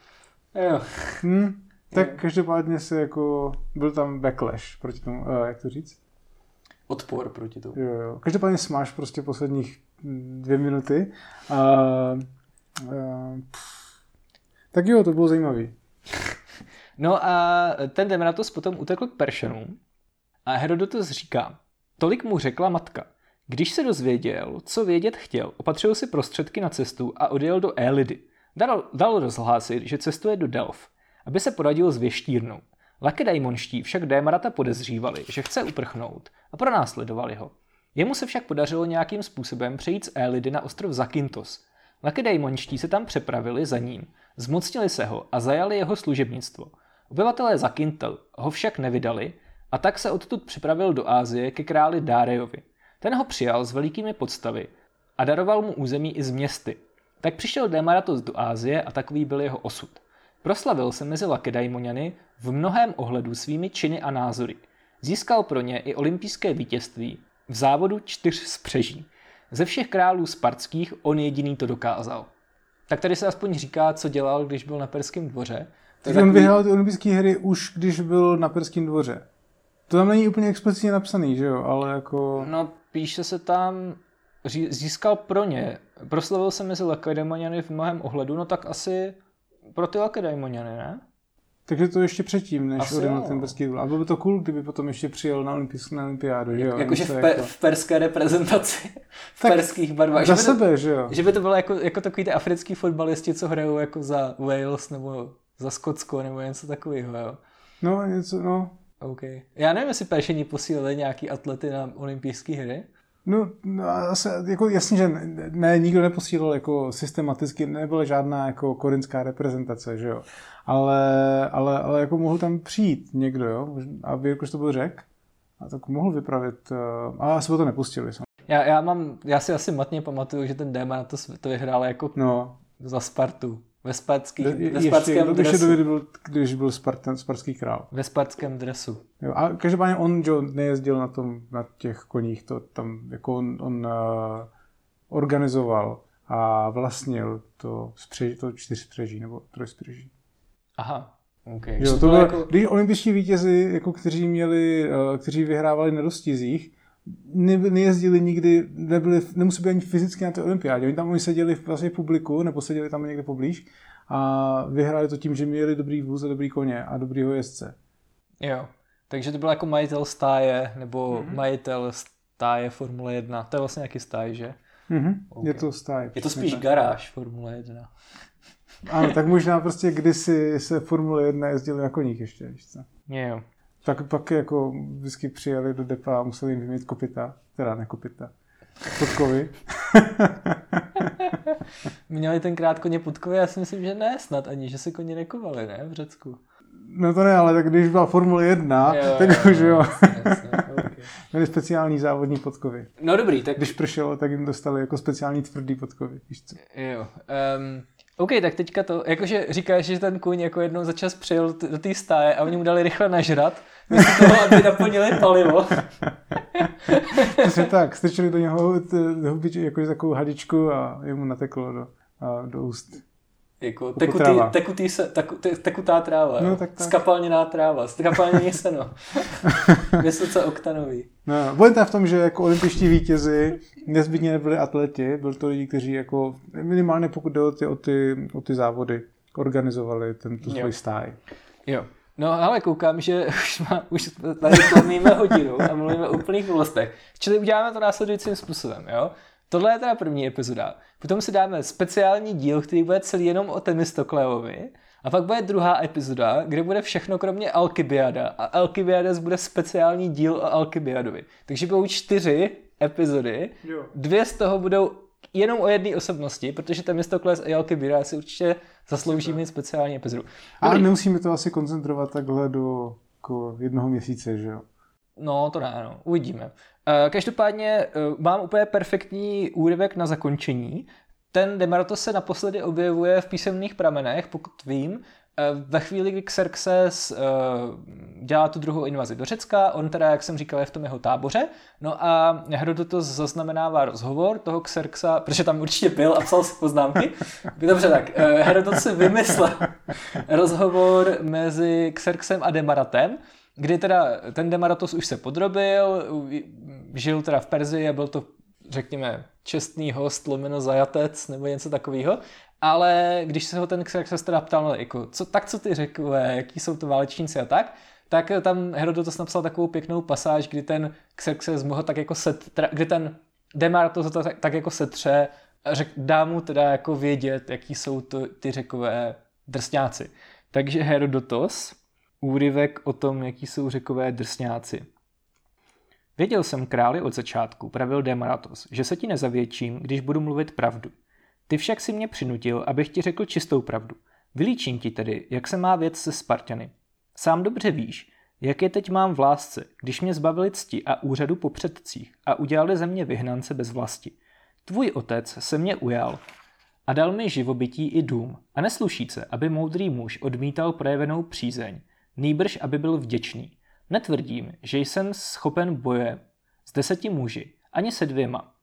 Jo. Hmm, tak jo. každopádně se jako, byl tam backlash proti tomu, uh, jak to říct? Odpor proti tomu. Jo, jo. Každopádně smáš prostě posledních dvě minuty. Uh, uh, tak jo, to bylo zajímavý. *laughs* No a ten Demratos potom utekl k Peršanům a Herodotus říká, tolik mu řekla matka. Když se dozvěděl, co vědět chtěl, opatřil si prostředky na cestu a odjel do Elidy. Dal, dal rozhlásit, že cestuje do Delf, aby se poradil s věštírnou. Lakedajmonští však Démarata podezřívali, že chce uprchnout a pronásledovali ho. Jemu se však podařilo nějakým způsobem přejít z Elidy na ostrov Zakynthos. Lakedajmonští se tam přepravili za ním, zmocnili se ho a zajali jeho služebnictvo. Obyvatelé Zakintel ho však nevydali a tak se odtud připravil do Ázie ke králi Dárejovi. Ten ho přijal s velikými podstavy a daroval mu území i z městy. Tak přišel Demaratos do Ázie a takový byl jeho osud. Proslavil se mezi Lakedajmoniany v mnohém ohledu svými činy a názory. Získal pro ně i olympijské vítězství v závodu čtyř spřeží. Ze všech králů spartských on jediný to dokázal. Tak tady se aspoň říká, co dělal, když byl na perském dvoře. Tak takový... on vyhrál ty olympijské hry už, když byl na perském dvoře. To tam není úplně explicitně napsaný, že jo, ale jako... No, píše se tam, získal pro ně. Proslavil se mezi Lakedemoniany v mnohem ohledu, no tak asi pro ty Lakedemoniany, ne? Takže to ještě předtím, než odjel na ten perský A bylo by to cool, kdyby potom ještě přijel na, olympijsk, na olympiádu, že jo? Jakože v, pe- jako... v perské reprezentaci, v tak perských barvách. Za že sebe, to, že jo? Že by to bylo jako, jako takový ty africký fotbalisti, co hrajou jako za Wales nebo za Skotsko nebo něco takového, jo? No, něco, no. OK. Já nevím, jestli pešení posílili nějaký atlety na olympijské hry. No, no asi, jako jasně, že ne, ne, nikdo neposílal jako systematicky, nebyla žádná jako korinská reprezentace, že jo. Ale, ale, ale jako mohl tam přijít někdo, jo, a jakož to byl řek, a tak mohl vypravit, uh, ale asi to nepustili. Já, já, mám, já si asi matně pamatuju, že ten Déma na to, to vyhrál jako no. za Spartu. Ve, spartský, ve spartském dresu. Ještě doby, byl, když byl Spartan, spartský král. Ve spartském dresu. Jo, a každopádně on jo, nejezdil na, tom, na těch koních, to tam jako on, on uh, organizoval a vlastnil to, spřež, to čtyřspřeží nebo trojspřeží. Aha, okay. Jo, to bylo, jako... Když olympijští vítězi, jako kteří měli, uh, kteří vyhrávali na dostizích, ne, nejezdili nikdy, nebyli, nemuseli být ani fyzicky na té olympiádě. Oni tam oni seděli vlastně v publiku, nebo seděli tam někde poblíž a vyhráli to tím, že měli dobrý vůz a dobrý koně a dobrýho jezdce. Jo, takže to byl jako majitel stáje, nebo mm-hmm. majitel stáje Formule 1. To je vlastně nějaký stáj, že? Mm-hmm. Okay. Je to stáj. Je to spíš tak. garáž Formule 1. Ano, tak možná prostě kdysi se Formule 1 jezdili na koních ještě, víš co? Jo. Tak pak jako vždycky přijeli do depa a museli jim vyměnit kopita, teda ne kopita, podkovy. *laughs* Měli tenkrát koně podkovy, já si myslím, že ne snad ani, že se koně nekovali, ne, v Řecku. No to ne, ale tak když byla Formule 1, jo, tak jo, už jo. Jasně, jasně, okay. *laughs* Měli speciální závodní podkovy. No dobrý, tak... Když pršelo, tak jim dostali jako speciální tvrdý podkovy, víš co? Jo. Um, OK, tak teďka to, jakože říkáš, že ten kůň jako jednou za čas přijel do té stáje a oni mu dali rychle nažrat, místo toho, aby naplnili palivo. *laughs* Přesně tak, strčili do něho hubič, jakože takovou hadičku a jemu nateklo do, a do úst. Jako tekutý, tekutý se, teku, te, tekutá tráva, no, tak, tak. skapalněná tráva, skapalněný seno. *laughs* Vysoce oktanový. No, bude v tom, že jako olympijští vítězi nezbytně nebyli atleti, byli to lidi, kteří jako minimálně pokud jde o ty, o ty, o ty závody, organizovali ten, tu svůj stáj. Jo. No ale koukám, že *laughs* už, má, už tady plníme hodinu a mluvíme o úplných vlastech. Čili uděláme to následujícím způsobem, jo? Tohle je teda první epizoda. Potom si dáme speciální díl, který bude celý jenom o Temistokleovi. A pak bude druhá epizoda, kde bude všechno kromě Alkybiada. A Alkybiades bude speciální díl o Alkybiadovi. Takže budou čtyři epizody. Jo. Dvě z toho budou jenom o jedné osobnosti, protože Temistokles a Alkybiada si určitě zaslouží mít speciální epizodu. Ale nemusíme to asi koncentrovat takhle do jako jednoho měsíce, že jo? No, to ne, no. Uvidíme. Eh, každopádně eh, mám úplně perfektní úryvek na zakončení. Ten Demaratos se naposledy objevuje v písemných pramenech, pokud vím, ve chvíli, kdy Xerxes dělá tu druhou invazi do Řecka, on teda, jak jsem říkal, je v tom jeho táboře, no a Herodotos zaznamenává rozhovor toho Xerxa, protože tam určitě byl a psal si poznámky. *laughs* Dobře, tak Herodotos si vymyslel rozhovor mezi Xerxem a Demaratem, kdy teda ten Demaratos už se podrobil, žil teda v Perzii a byl to, řekněme, čestný host, lomeno zajatec nebo něco takového. Ale když se ho ten Xerxes teda ptal, no, jako, co, tak co ty řekové, jaký jsou to válečníci a tak, tak tam Herodotos napsal takovou pěknou pasáž, kdy ten Xerxes mohl tak jako set, kdy ten Demaratos to tak, tak jako setře řek, dá mu teda jako vědět, jaký jsou to, ty řekové drsňáci. Takže Herodotos Úryvek o tom, jaký jsou řekové drsňáci. Věděl jsem králi od začátku, pravil Demaratos, že se ti nezavětším, když budu mluvit pravdu. Ty však si mě přinutil, abych ti řekl čistou pravdu. Vylíčím ti tedy, jak se má věc se Spartany. Sám dobře víš, jak je teď mám v lásce, když mě zbavili cti a úřadu po předcích a udělali ze mě vyhnance bez vlasti. Tvůj otec se mě ujal a dal mi živobytí i dům a nesluší se, aby moudrý muž odmítal projevenou přízeň, nýbrž aby byl vděčný. Netvrdím, že jsem schopen boje s deseti muži, ani se dvěma.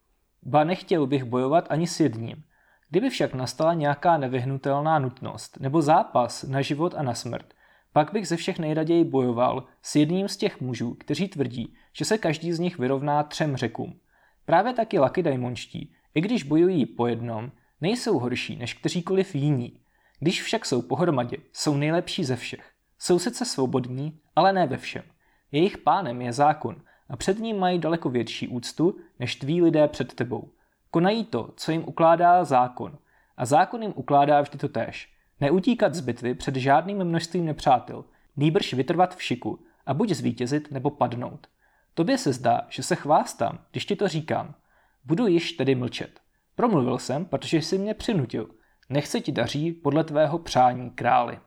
Ba nechtěl bych bojovat ani s jedním. Kdyby však nastala nějaká nevyhnutelná nutnost nebo zápas na život a na smrt, pak bych ze všech nejraději bojoval s jedním z těch mužů, kteří tvrdí, že se každý z nich vyrovná třem řekům. Právě taky Lucky Diamondští, i když bojují po jednom, nejsou horší než kteříkoliv jiní. Když však jsou pohromadě, jsou nejlepší ze všech. Jsou sice svobodní, ale ne ve všem. Jejich pánem je zákon a před ním mají daleko větší úctu než tví lidé před tebou. Konají to, co jim ukládá zákon. A zákon jim ukládá vždy to též. Neutíkat z bitvy před žádným množstvím nepřátel, nýbrž vytrvat v šiku a buď zvítězit nebo padnout. Tobě se zdá, že se chvástám, když ti to říkám. Budu již tedy mlčet. Promluvil jsem, protože jsi mě přinutil. Nechce ti daří podle tvého přání králi.